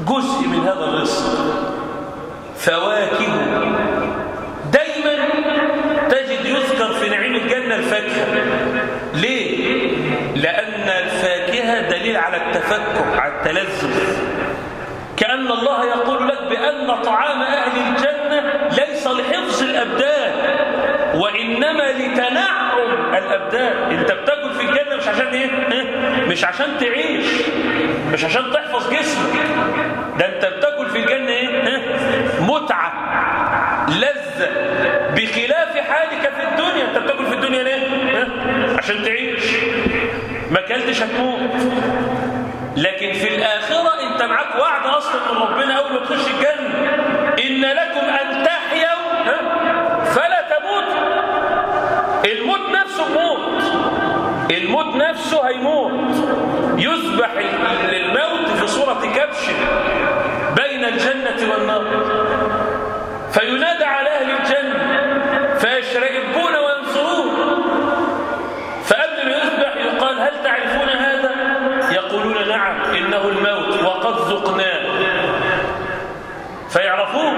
جزء من هذا الرزق فواكه دايما تجد يذكر في نعيم الجنة الفاكهة ليه؟ لأن الفاكهة دليل على التفكر على التلذذ. كأن الله يقول لك بأن طعام أهل الجنة ليس لحفظ الأبدان وإنما لتنعم الأبدان. أنت بتاكل في الجنة مش عشان إيه؟ مش عشان تعيش مش عشان تحفظ جسمك. ده أنت بتاكل في الجنة إيه؟ متعة لذة. بخلاف حالك في الدنيا أنت بتاكل في الدنيا ليه؟ عشان تعيش. ما كلتش هتموت. لكن في الآخرة أنت معاك وعد أصلا من ربنا أول ما تخش الجنة. إن لكم أن تحيوا فلا تموتوا الموت نفسه موت. الموت نفسه هيموت. يذبح للموت في صورة كبش بين الجنة والنار. فينادى على أهل الجنة فيشرئبون وينصرون فقبل ما يذبح يقال هل تعرفون هذا يقولون نعم إنه وقد ذقناه فيعرفون.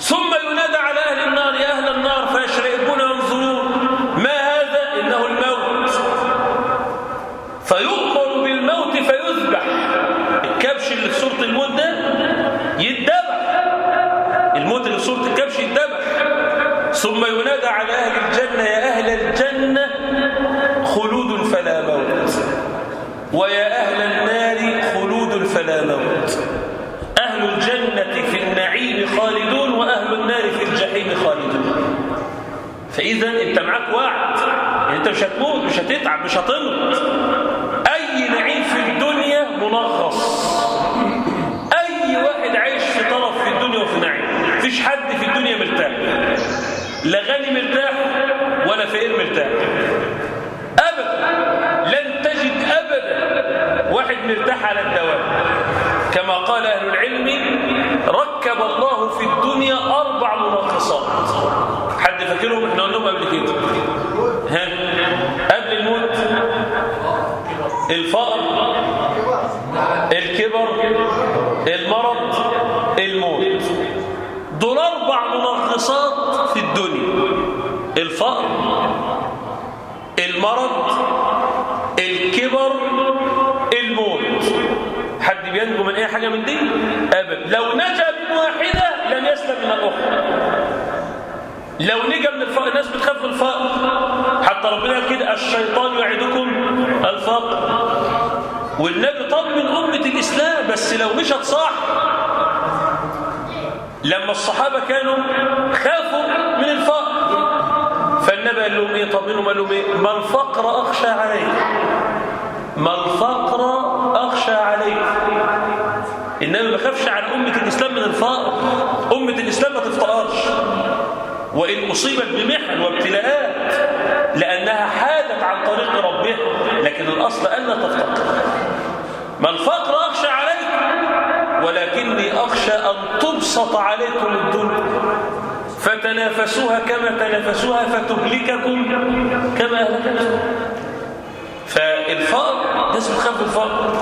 ثم ينادى على أهل النار يا أهل النار فيشرئبون وينظرون ما هذا؟ إنه الموت. فيؤمر بالموت فيذبح. الكبش اللي في صورة الموت ده يتذبح. الموت اللي في صورة الكبش يتذبح. ثم ينادى على أهل الجنة يا أهل الجنة خلود فلا موت. ويا أهل النار خلود فلا موت. أهل الجنة في النعيم خالدون وأهل النار في الجحيم خالدون. فإذا أنت معاك وعد. أنت مش هتموت مش هتتعب مش هتموت أي نعيم في الدنيا منغص أي واحد عايش في طرف في الدنيا وفي نعيم مفيش حد في الدنيا مرتاح. لا غني مرتاح ولا فقير مرتاح. أبدا. لن تجد واحد مرتاح على الدوام. كما قال أهل العلم ركب الله في الدنيا أربع مناقصات. حد فاكرهم؟ إحنا قلناهم قبل كده. ها؟ قبل الموت. الفقر. الكبر. المرض. الموت. دول أربع منغصات في الدنيا. الفقر. المرض. الكبر. حد بينجو من أي حاجة من دي؟ ابدا لو نجا من واحدة لم يسلم من الأخرى. لو نجا من الفقر الناس بتخاف من الفقر. حتى ربنا قال كده الشيطان يعدكم الفقر. والنبي طمن أمة الإسلام بس لو مشت صح لما الصحابة كانوا خافوا من الفقر. فالنبي قال لهم إيه؟ طمنهم قال لهم إيه؟ ما الفقر أخشى عليه ما الفقر أخشى عليه. النبي ما خافش عن أمة الإسلام من الفقر. أمة الإسلام ما تفتقرش وإن أصيبت بمحن وابتلاءات لأنها حادت عن طريق ربها. لكن الأصل الا تفتقر ما الفقر أخشى عليكم ولكني أخشى أن تبسط عليكم الدنيا فتنافسوها كما تنافسوها فتهلككم كما أهلكتكم فالفقر ناس بتخاف من الفقر.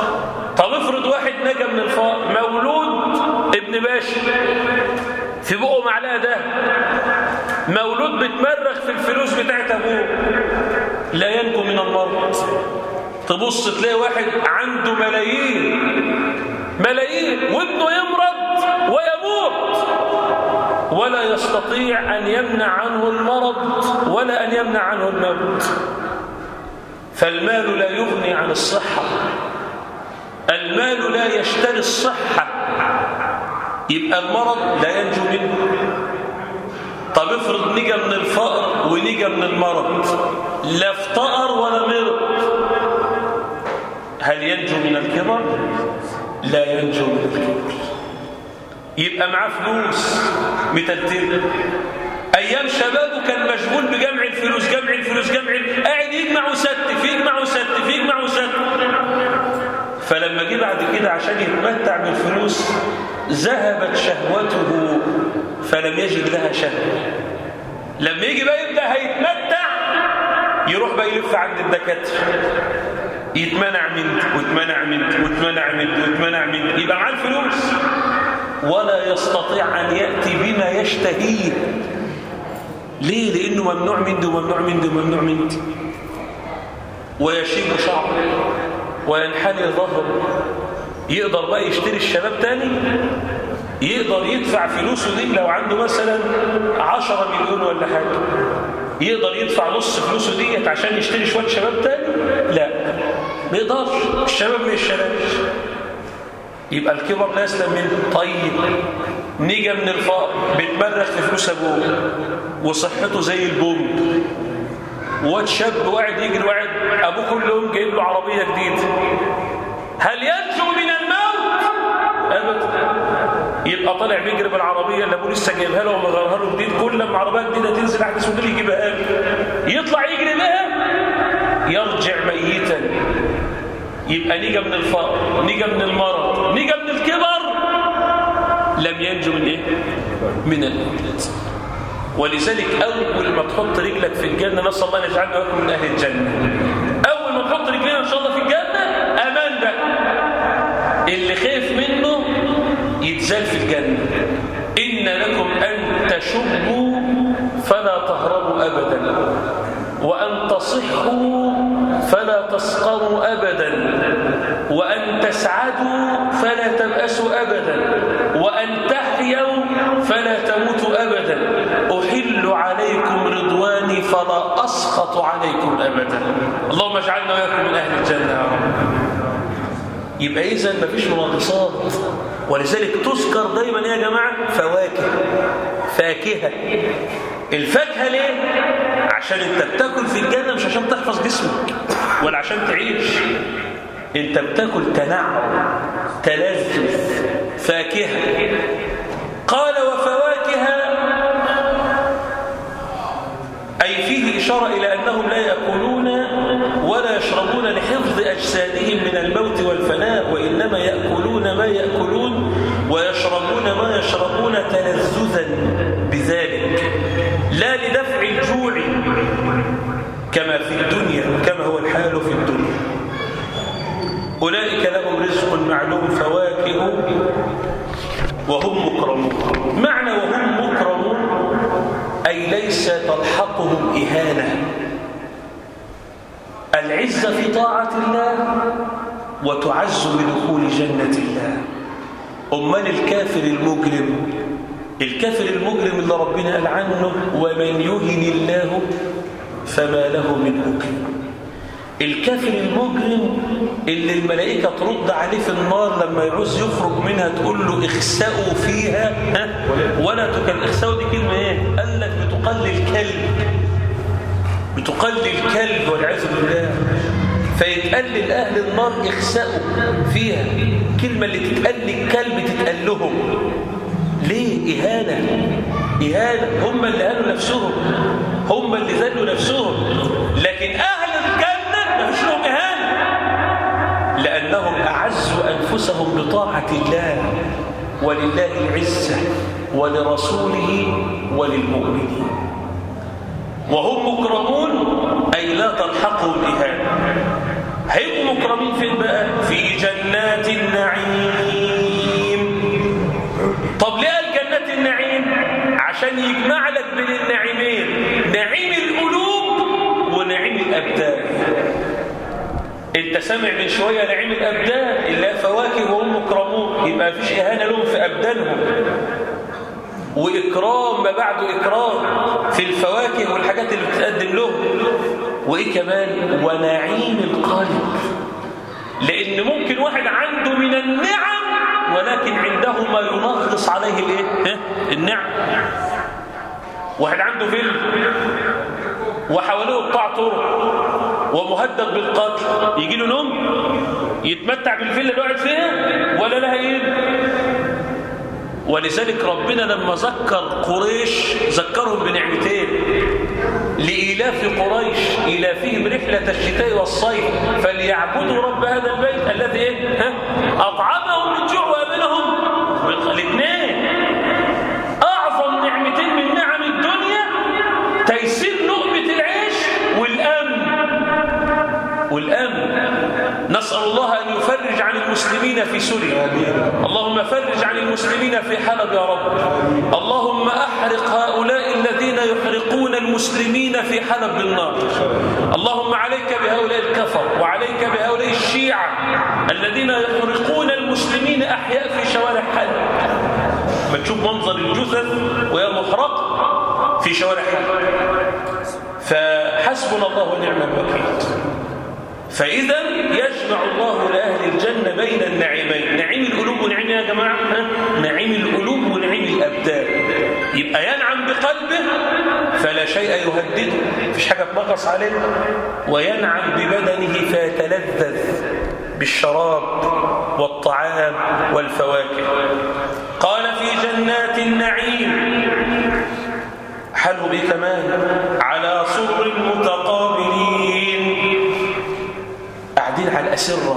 طب افرض واحد نجا من الفقر مولود ابن باشا في بقه معلقة ده مولود بتمرغ في الفلوس بتاعت أبوه. لا ينجو من المرض. تبص تلاقي واحد عنده ملايين. ملايين وابنه يمرض ويموت. ولا يستطيع أن يمنع عنه المرض ولا أن يمنع عنه الموت. فالمال لا يغني عن الصحة. المال لا يشتري الصحة. يبقى المرض لا ينجو منه. طب افرض نجا من الفقر ونجا من المرض. لا افتقر ولا مرض. هل ينجو من الكبر؟ لا ينجو من الكبر. يبقى معاه فلوس. متلتين أيام شبابه كان مشغول بجمع الفلوس جمع الفلوس جمع قاعد يجمع ويستف يجمع ويستف يجمع ويستف فلما جه بعد كده عشان يتمتع بالفلوس ذهبت شهوته فلم يجد لها شهوة. لما يجي بقى يبدأ هيتمتع يروح بقى يلف عند الدكاترة. يتمنع من ويتمنع من ويتمنع من ويتمنع من يبقى معاه الفلوس. ولا يستطيع أن يأتي بما يشتهيه. ليه؟ لأنه ممنوع من دي وممنوع من دي وممنوع من دي ويشيب شعره وينحني ظهره يقدر بقى يشتري الشباب تاني؟ يقدر يدفع فلوسه دي لو عنده مثلا عشرة مليون ولا حاجة. يقدر يدفع نص فلوسه ديت عشان يشتري شوية شباب تاني؟ لا. ما يقدرش. الشباب ما يشتراش يبقى الكبر لا يسلم طيب. نيجا من الفقر. بيتمرخ في فلوس أبوه. وصحته زي البوم. واد شاب قاعد يجري وقاعد أبوه كل يوم جايب له عربية جديدة. هل ينجو من ابدا يبقى طالع بيجري بالعربيه اللي أبوه لسه جايبها له ومغيرها له جديد. كل لما عربية جديدة تنزل احدث موديل يجيبها له. يطلع يجري بها يرجع ميتا. يبقى نيجا من الفقر نيجا من المرض نيجا من الكبر. لم ينجو من إيه؟ من الموت. ولذلك أول ما تحط رجلك في الجنة نسأل الله أن يجعلنا وياكم من أهل الجنة. أول ما تحط رجلنا إن شاء الله في الجنة أمان بقى اللي خايف منه يتزال في الجنة. إن لكم أن تشبوا فلا تهربوا ابدا. وأن تصحوا فلا تسقموا أبدا. وأن تسعدوا فلا تبأسوا أبدا. وأن تحيوا فلا تموتوا أبدا. أحل عليكم رضواني فلا أسخط عليكم أبدا. اللهم اجعلنا وياكم من أهل الجنة يا رب. يبقى إذا مفيش مناقصات. ولذلك تذكر دايما يا جماعة فواكه فاكهة. الفاكهة ليه؟ عشان انت بتاكل في الجنة مش عشان تحفظ جسمك ولا عشان تعيش. انت بتاكل تنعم تلذذ فاكهة قال وفواكه أي فيه إشارة إلى أنهم لا يأكلون ولا يشربون لحفظ أجسادهم من الموت والفناء وإنما يأكلون ما يأكلون ويشربون ما يشربون تلذذا بذلك لا لدفع الجوع كما في الدنيا كما هو الحال في الدنيا. أولئك لهم رزق معلوم فواكه وهم مكرمون. معنى وهم ليس تلحقهم إهانة. العزة في طاعة الله وتعز بدخول جنة الله. أمال الكافر المجرم؟ الكافر المجرم اللي ربنا قال عنه ومن يهن الله فما له من مكرم الكافر المجرم اللي الملائكة ترد عليه في النار لما يعوز يخرج منها تقول له اخسأوا فيها ها؟ ولا تكن اخسأوا دي كلمة إيه؟ قال لك بتقل الكلب بتقل الكلب والعياذ بالله. فيتقال لأهل النار اخسأوا فيها. كلمة اللي تتقال للكلب تتقال لهم ليه؟ إهانة. إهانة. هم اللي هانوا نفسهم. هم اللي ذلوا نفسهم. لكن أهل الجنة ما فيش لهم إهانة. لأنهم أعزوا أنفسهم بطاعة الله ولله العزة. ولرسوله وللمؤمنين. وهم مكرمون أي لا تلحقهم إهانة هيبقوا مكرمين فين بقى في جنات النعيم. طب ليه قال جنات النعيم؟ عشان يجمع لك بين النعيمين نعيم القلوب ونعيم الأبدان. أنت سامع من شوية نعيم الأبدان إلا فواكه وهم مكرمون يبقى مفيش إهانة لهم في أبدانهم. وإكرام ما بعد إكرام في الفواكه والحاجات اللي بتقدم لهم. وإيه كمان؟ ونعيم القلب لأن ممكن واحد عنده من النعم ولكن عنده ما ينغص عليه الإيه؟ النعم. واحد عنده فيلم وحواليه قطاع طرق ومهدد بالقتل. يجي له نوم يتمتع بالفيلا اللي قاعد فيها ولا لها إيه؟ ولذلك ربنا لما ذكر قريش ذكرهم بنعمتين لإيلاف قريش إيلافهم رحلة الشتاء والصيف فليعبدوا رب هذا البيت الذي إيه؟ أطعمهم من جوع وأمنهم الاثنين أعظم نعمتين من نعم الدنيا تيسير لقمة العيش والأمن والأمن نسأل الله أن يفرج عن المسلمين في سوريا. اللهم فرج عن المسلمين في حلب يا رب. اللهم أحرق هؤلاء الذين يحرقون المسلمين في حلب بالنار. اللهم عليك بهؤلاء الكفر وعليك بهؤلاء الشيعة الذين يحرقون المسلمين أحياء في شوارع حلب. ما تشوف منظر الجثث وهي محرقة في شوارع حلب. فحسبنا الله ونعم الوكيل. فإذا يجمع الله لأهل الجنة بين النعيمين. نعيم القلوب ونعيم يا جماعة؟ نعيم القلوب ونعيم الأبدان. يبقى ينعم بقلبه فلا شيء يهدده. مفيش حاجة تنقص عليه. وينعم ببدنه فيتلذذ بالشراب والطعام والفواكه. قال في جنات النعيم حلو بيه كمان على سر متقابلين الأسرة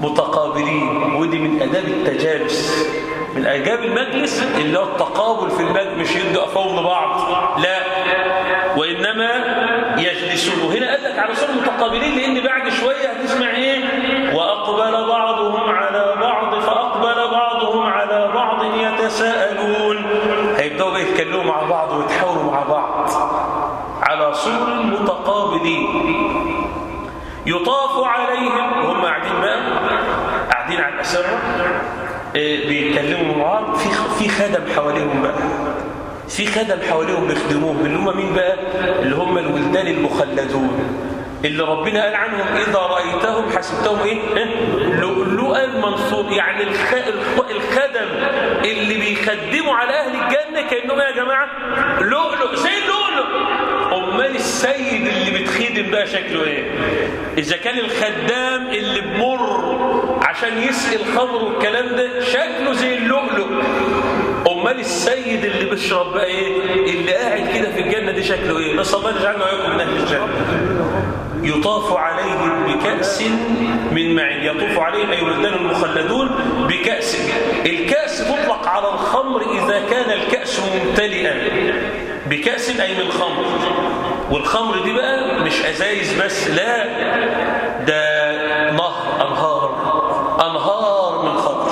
متقابلين ودي من أداب التجالس من أداب المجلس اللي هو التقابل في المجلس مش يدوا أفوم لبعض لا وإنما يجلسون. وهنا قال لك على صور متقابلين لأن بعد شوية هتسمع إيه؟ وأقبل بعضهم على بعض فأقبل بعضهم على بعض يتساءلون. هيبدأوا بقى يتكلموا مع بعض ويتحاوروا مع بعض على صور يطاف عليهم. وهم قاعدين بقى قاعدين على الأسرة إيه بيتكلموا مع بعض. في في خدم حواليهم بقى. في خدم حواليهم بيخدموهم. اللي هم مين بقى؟ اللي هم الولدان المخلدون. اللي ربنا قال عنهم إذا رأيتهم حسبتهم إيه؟ لؤلؤا منصور يعني الخ... الخدم اللي بيخدموا على أهل الجنة كأنهم يا جماعة؟ لؤلؤ. زي اللؤلؤ. أمال السيد اللي بتخدم بقى شكله إيه؟ إذا كان الخدام اللي بمر عشان يسقي الخمر والكلام ده شكله زي اللؤلؤ. أمال السيد اللي بيشرب بقى إيه؟ اللي قاعد كده في الجنة دي شكله إيه؟ نسال الله يجعلنا وياكم من أهل الجنة. يطاف عليهم بكأس من معين. يطوف عليهم أي ولدان المخلدون بكأس. الكأس تطلق على الخمر إذا كان الكأس ممتلئا. بكأس أي من خمر والخمر دي بقى مش أزايز بس لا ده نهر أنهار أنهار من خمر.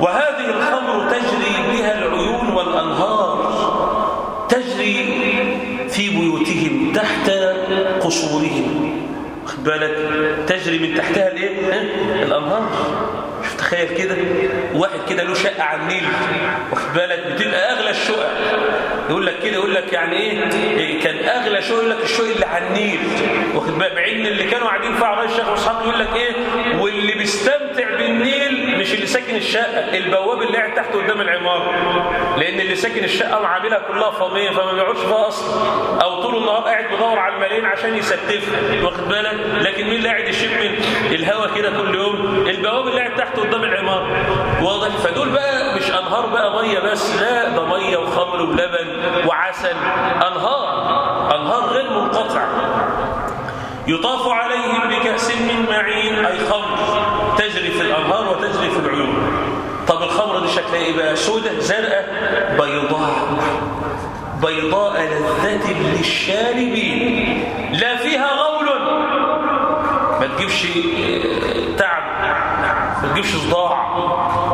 وهذه الخمر تجري بها العيون والأنهار تجري في بيوتهم تحت قصورهم. خد بالك تجري من تحتها الايه ها؟ الأنهار. شوف تخيل كده. كده له شقة على النيل واخد بالك؟ بتبقى أغلى الشقق. يقول لك كده يقول لك يعني إيه؟ إيه، كان أغلى شقق يقول لك الشقق اللي على النيل واخد بالك؟ مع ان اللي كانوا قاعدين في عرايس الشيخ واسحاق يقول لك إيه؟ واللي بيستمتع بالنيل مش اللي ساكن الشقة البواب اللي قاعد تحت قدام العمارة. لأن اللي ساكن الشقة معاملها كلها فاميه فما بيقعدش فيها أصلا. أو طول النهار قاعد بيدور على الملايين عشان يستفها واخد بالك؟ لكن مين اللي قاعد يشم الهواء كده كل يوم؟ البواب اللي قاعد تحت قدام العمارة. واضح؟ فدول بقى مش أنهار بقى مية بس لا ده مية وخمر ولبن وعسل. أنهار أنهار غير منقطعه يطاف عليهم بكأس من معين أي خمر. تجري في الأنهار وتجري في العيون. طب الخمر دي شكلها إيه بقى؟ سودة زرقاء بيضاء. بيضاء لذة للشاربين. لا فيها غول. ما تجيبش آه، تعب. ما تجيبش صداع.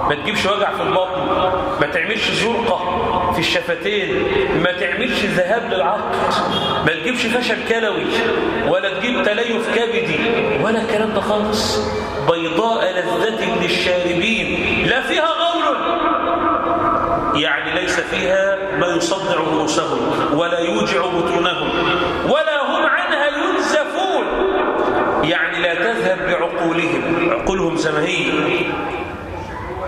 ما تجيبش وجع في البطن ما تعملش زرقة في الشفتين ما تعملش ذهاب للعقل ما تجيبش فشل كلوي ولا تجيب تليف كبدي ولا الكلام ده خالص. بيضاء لذة للشاربين لا فيها غول يعني ليس فيها ما يصدع رؤوسهم ولا يوجع بطونهم ولا هم عنها ينزفون. يعني لا تذهب بعقولهم عقولهم هي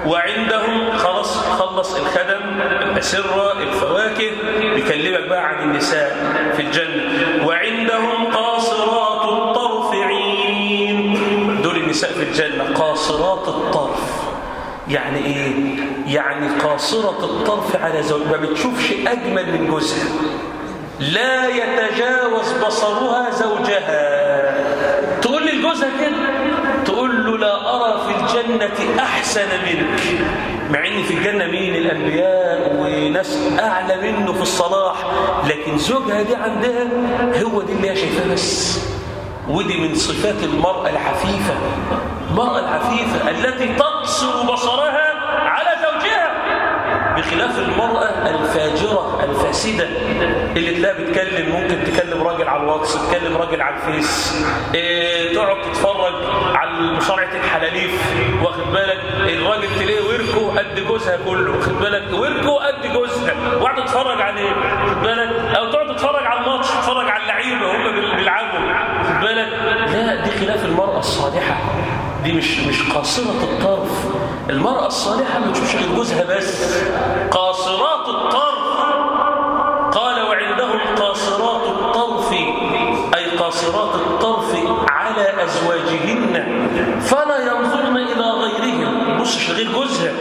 وعندهم خلاص خلص الخدم الأسرة الفواكه بيكلمك بقى عن النساء في الجنة. وعندهم قاصرات الطرف عين. دول النساء في الجنة قاصرات الطرف. يعني إيه؟ يعني قاصرة الطرف على زوج ما بتشوفش أجمل من جوزها. لا يتجاوز بصرها زوجها. تقول لجوزها كده. له لا أرى في الجنة أحسن منك. مع إن في الجنة مين الأنبياء وناس أعلى منه في الصلاح لكن زوجها دي عندها هو دي اللي هي شايفاه بس. ودي من صفات المرأة العفيفة. المرأة العفيفة التي تقصر بصرها بخلاف المرأة الفاجرة الفاسدة اللي تلاقي بتكلم ممكن تكلم راجل على الواتس تكلم راجل على الفيس إيه تقعد تتفرج على مصارعة الحلاليف واخد بالك؟ الراجل تلاقيه وركه قد جوزها كله واخد بالك؟ وركه قد جوزها. وقعد تتفرج عليه واخد بالك؟ أو تقعد تتفرج على الماتش تتفرج على اللعيبة هم بيلعبوا واخد بالك؟ لا دي خلاف المرأة الصالحة. دي مش مش قاصرة الطرف. المرأة الصالحة ما تشوفش غير جوزها بس. قاصرات الطرف. قال وعندهم قاصرات الطرف أي قاصرات الطرف على أزواجهن فلا ينظرن إلى غيرهم. بصش غير جوزها.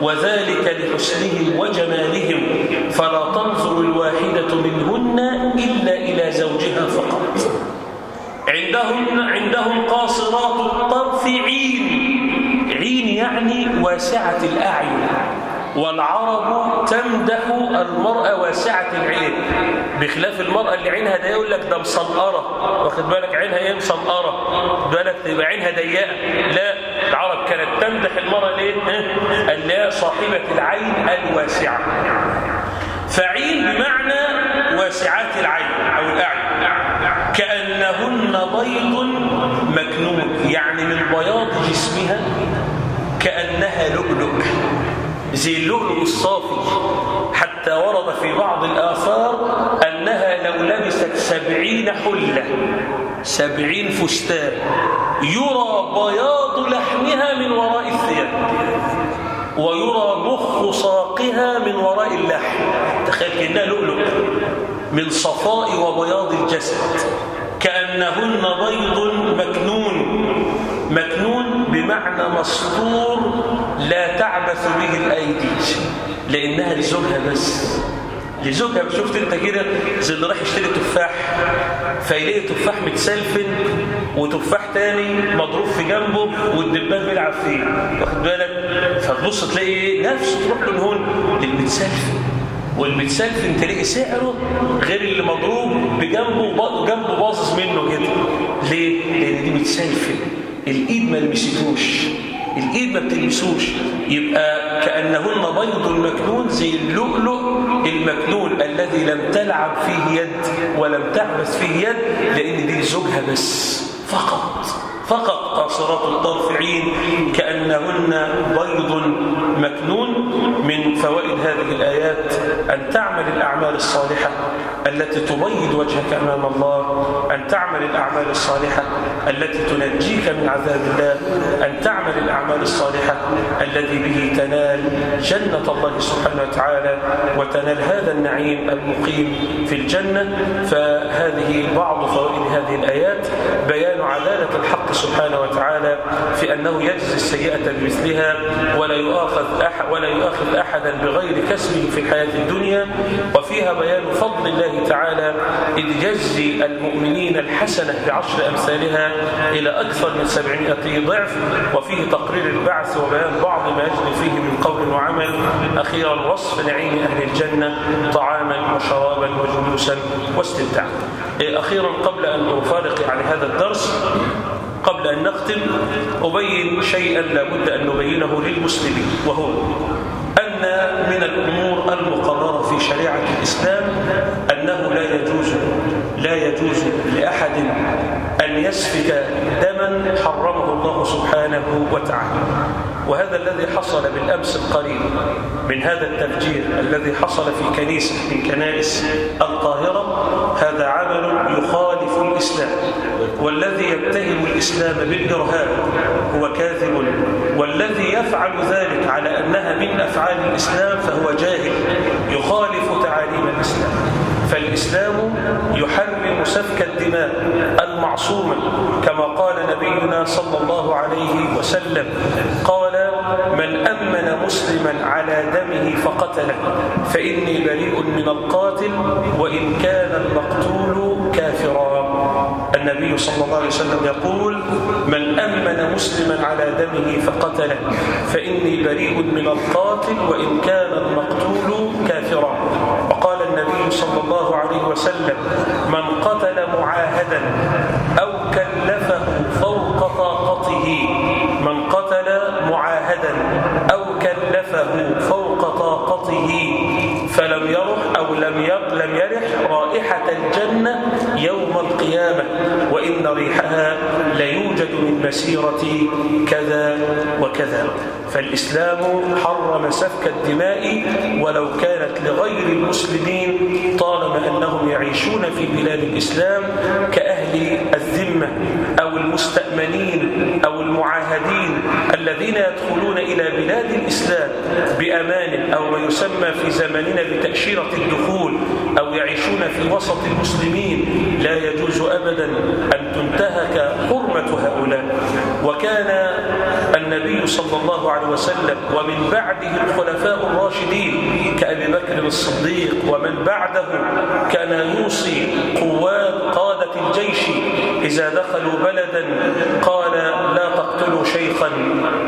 وذلك لحسنهم وجمالهم. فلا تنظر الواحدة منهن إلا إلى زوجها فقط. عندهم عندهم قاصرات الطرف عين عين يعني واسعة الأعين. والعرب تمدح المرأة واسعة العين. بخلاف المرأة اللي عينها ده يقول لك ده مصنقرة واخد بالك؟ عينها إيه؟ مصنقرة بالك؟ تبقى عينها ضيقة. لا العرب كانت تمدح المرأة ليه؟ اللي صاحبة العين الواسعة. فعين بمعنى واسعات العين أو الأعين. كأنهن بيض مكنون. يعني من بياض جسمها كأنها لؤلؤ. زي اللؤلؤ الصافي. حتى ورد في بعض الآثار أنها لو لبست سبعين حلة سبعين فستان يرى بياض لحمها من وراء الثياب ويرى مخ ساقها من وراء اللحم. تخيل كأنها لؤلؤ. من صفاء وبياض الجسد. كأنهن بيض مكنون. مكنون بمعنى مسطور لا تعبث به الأيدي لأنها لزوجها بس. لزوجها شفت أنت كده؟ زي اللي راح يشتري تفاح فيلاقي تفاح متسلفن وتفاح تاني مضروب في جنبه والدبان بيلعب فيه. واخد بالك؟ فتبص تلاقي نفسه تروح له هون للمتسلفن. والمتسلفن تلاقي سعره غير اللي مضروب بجنبه جنبه باصص منه كده. ليه؟ لأن دي متسلفن. الإيد ما لمستوش الإيد ما بتلمسوش يبقى كأنهن بيض مكنون زي اللؤلؤ المكنون الذي لم تلعب فيه يد ولم تعبث فيه يد لأن دي زوجها بس فقط فقط قاصرات الطرف عين كأنهن بيض مكنون فوائد هذه الآيات أن تعمل الأعمال الصالحة التي تبيض وجهك أمام الله أن تعمل الأعمال الصالحة التي تنجيك من عذاب الله أن تعمل الأعمال الصالحة الذي به تنال جنة الله سبحانه وتعالى وتنال هذا النعيم المقيم في الجنة. فهذه بعض فوائد هذه الآيات. بيان عدالة الحق سبحانه وتعالى في أنه يجزي السيئة بمثلها ولا يؤاخذ أحد ولا يؤاخذ بغير كسبه في الحياة الدنيا وفيها بيان فضل الله تعالى إذ يجزي المؤمنين الحسنة بعشر أمثالها إلى أكثر من سبعمائة ضعف وفيه تقرير البعث وبيان بعض ما يجري فيه من قول وعمل. أخيرا وصف نعيم أهل الجنة طعاما وشرابا وجلوسا واستمتاعا أخيرا قبل أن أفارق عن هذا الدرس قبل أن نختم أبين شيئا لابد أن نبينه للمسلمين وهو من الأمور المقررة في شريعة الإسلام أنه لا يجوز لا يجوز لأحد أن يسفك دما حرمه الله سبحانه وتعالى. وهذا الذي حصل بالأمس القريب من هذا التفجير الذي حصل في كنيسة من كنائس القاهرة هذا عمل يخالف الإسلام. والذي يتهم الإسلام بالإرهاب هو كاذب. والذي يفعل ذلك على أنها من أفعال الإسلام فهو جاهل يخالف تعاليم الإسلام. فالإسلام يحرم سفك الدماء المعصومة كما قال نبينا صلى الله عليه وسلم قال من أمن مسلما على دمه فقتله فإني بريء من القاتل وإن كان المقتول كافرا. النبي صلى الله عليه وسلم يقول من أمن مسلما على دمه فقتله فإني بريء من القاتل وإن كان المقتول كافرا. وقال النبي صلى الله عليه وسلم من قتل معاهدا أو كلفه فوق طاقته من قتل معاهدا أو كلفه فوق طاقته فلم يرح أو لم لم يرح رائحة الجنة يوم القيامة. وإن ريحها ليوجد من مسيرة كذا وكذا. فالإسلام حرم سفك الدماء ولو كانت لغير المسلمين طالما أنهم يعيشون في بلاد الإسلام كأهل الذمة أو المستأمنين أو المعاهدين الذين يدخلون إلى بلاد الإسلام بأمان أو ما يسمى في زمننا بتأشيرة الدخول أو يعيشون في وسط المسلمين. لا يجوز أبدا تنتهك حرمة هؤلاء. وكان النبي صلى الله عليه وسلم ومن بعده الخلفاء الراشدين كأبي بكر الصديق ومن بعده كان يوصي قوات قادة الجيش إذا دخلوا بلدا قال لا تقتلوا شيخا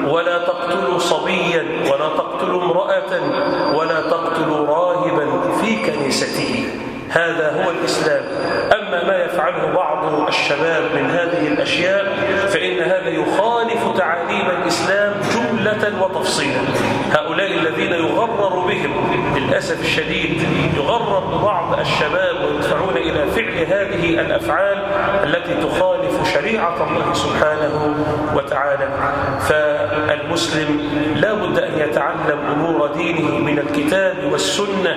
ولا تقتلوا صبيا ولا تقتلوا امرأة ولا تقتلوا راهبا في كنيسته. هذا هو الإسلام. أما ما يفعله بعض الشباب من هذه الأشياء فإن هذا يخالف تعاليم الإسلام وتفصيلا. هؤلاء الذين يغرر بهم للأسف الشديد يغرر ببعض الشباب ويدفعون إلى فعل هذه الأفعال التي تخالف شريعة الله سبحانه وتعالى. فالمسلم لا بد أن يتعلم أمور دينه من الكتاب والسنة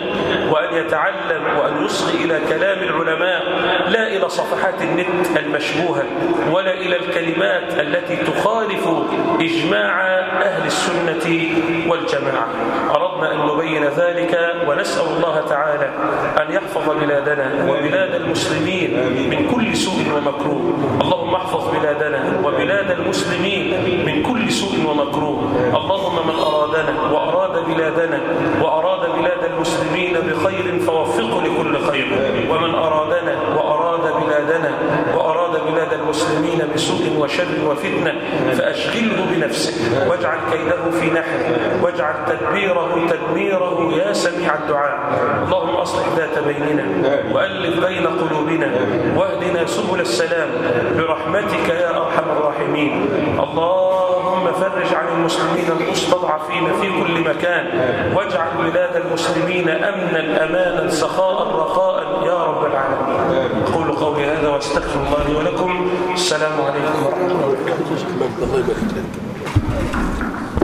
وأن يتعلم وأن يصغي إلى كلام العلماء لا إلى صفحات النت المشبوهة ولا إلى الكلمات التي تخالف إجماع أهل السنة والجماعة. أردنا أن نبين ذلك ونسأل الله تعالى أن يحفظ بلادنا وبلاد المسلمين من كل سوء ومكروه. اللهم احفظ بلادنا وبلاد المسلمين من كل سوء ومكروه. اللهم من أرادنا وأراد بلادنا وأراد بلاد المسلمين بخير فوفقه لكل خير. ومن أرادنا بلادنا وأراد بلاد المسلمين بسوء وشر وفتنة فأشغله بنفسه واجعل كيده في نحره واجعل تدبيره تدميره يا سميع الدعاء. اللهم أصلح ذات بيننا وألف بين قلوبنا واهدنا سبل السلام برحمتك يا أرحم الراحمين. اللهم فرج عن المسلمين المستضعفين في كل مكان واجعل بلاد المسلمين أمنا أمانا سخاء رخاء يا رب العالمين. قولي هذا واستغفر الله لي ولكم. السلام عليكم ورحمة الله لك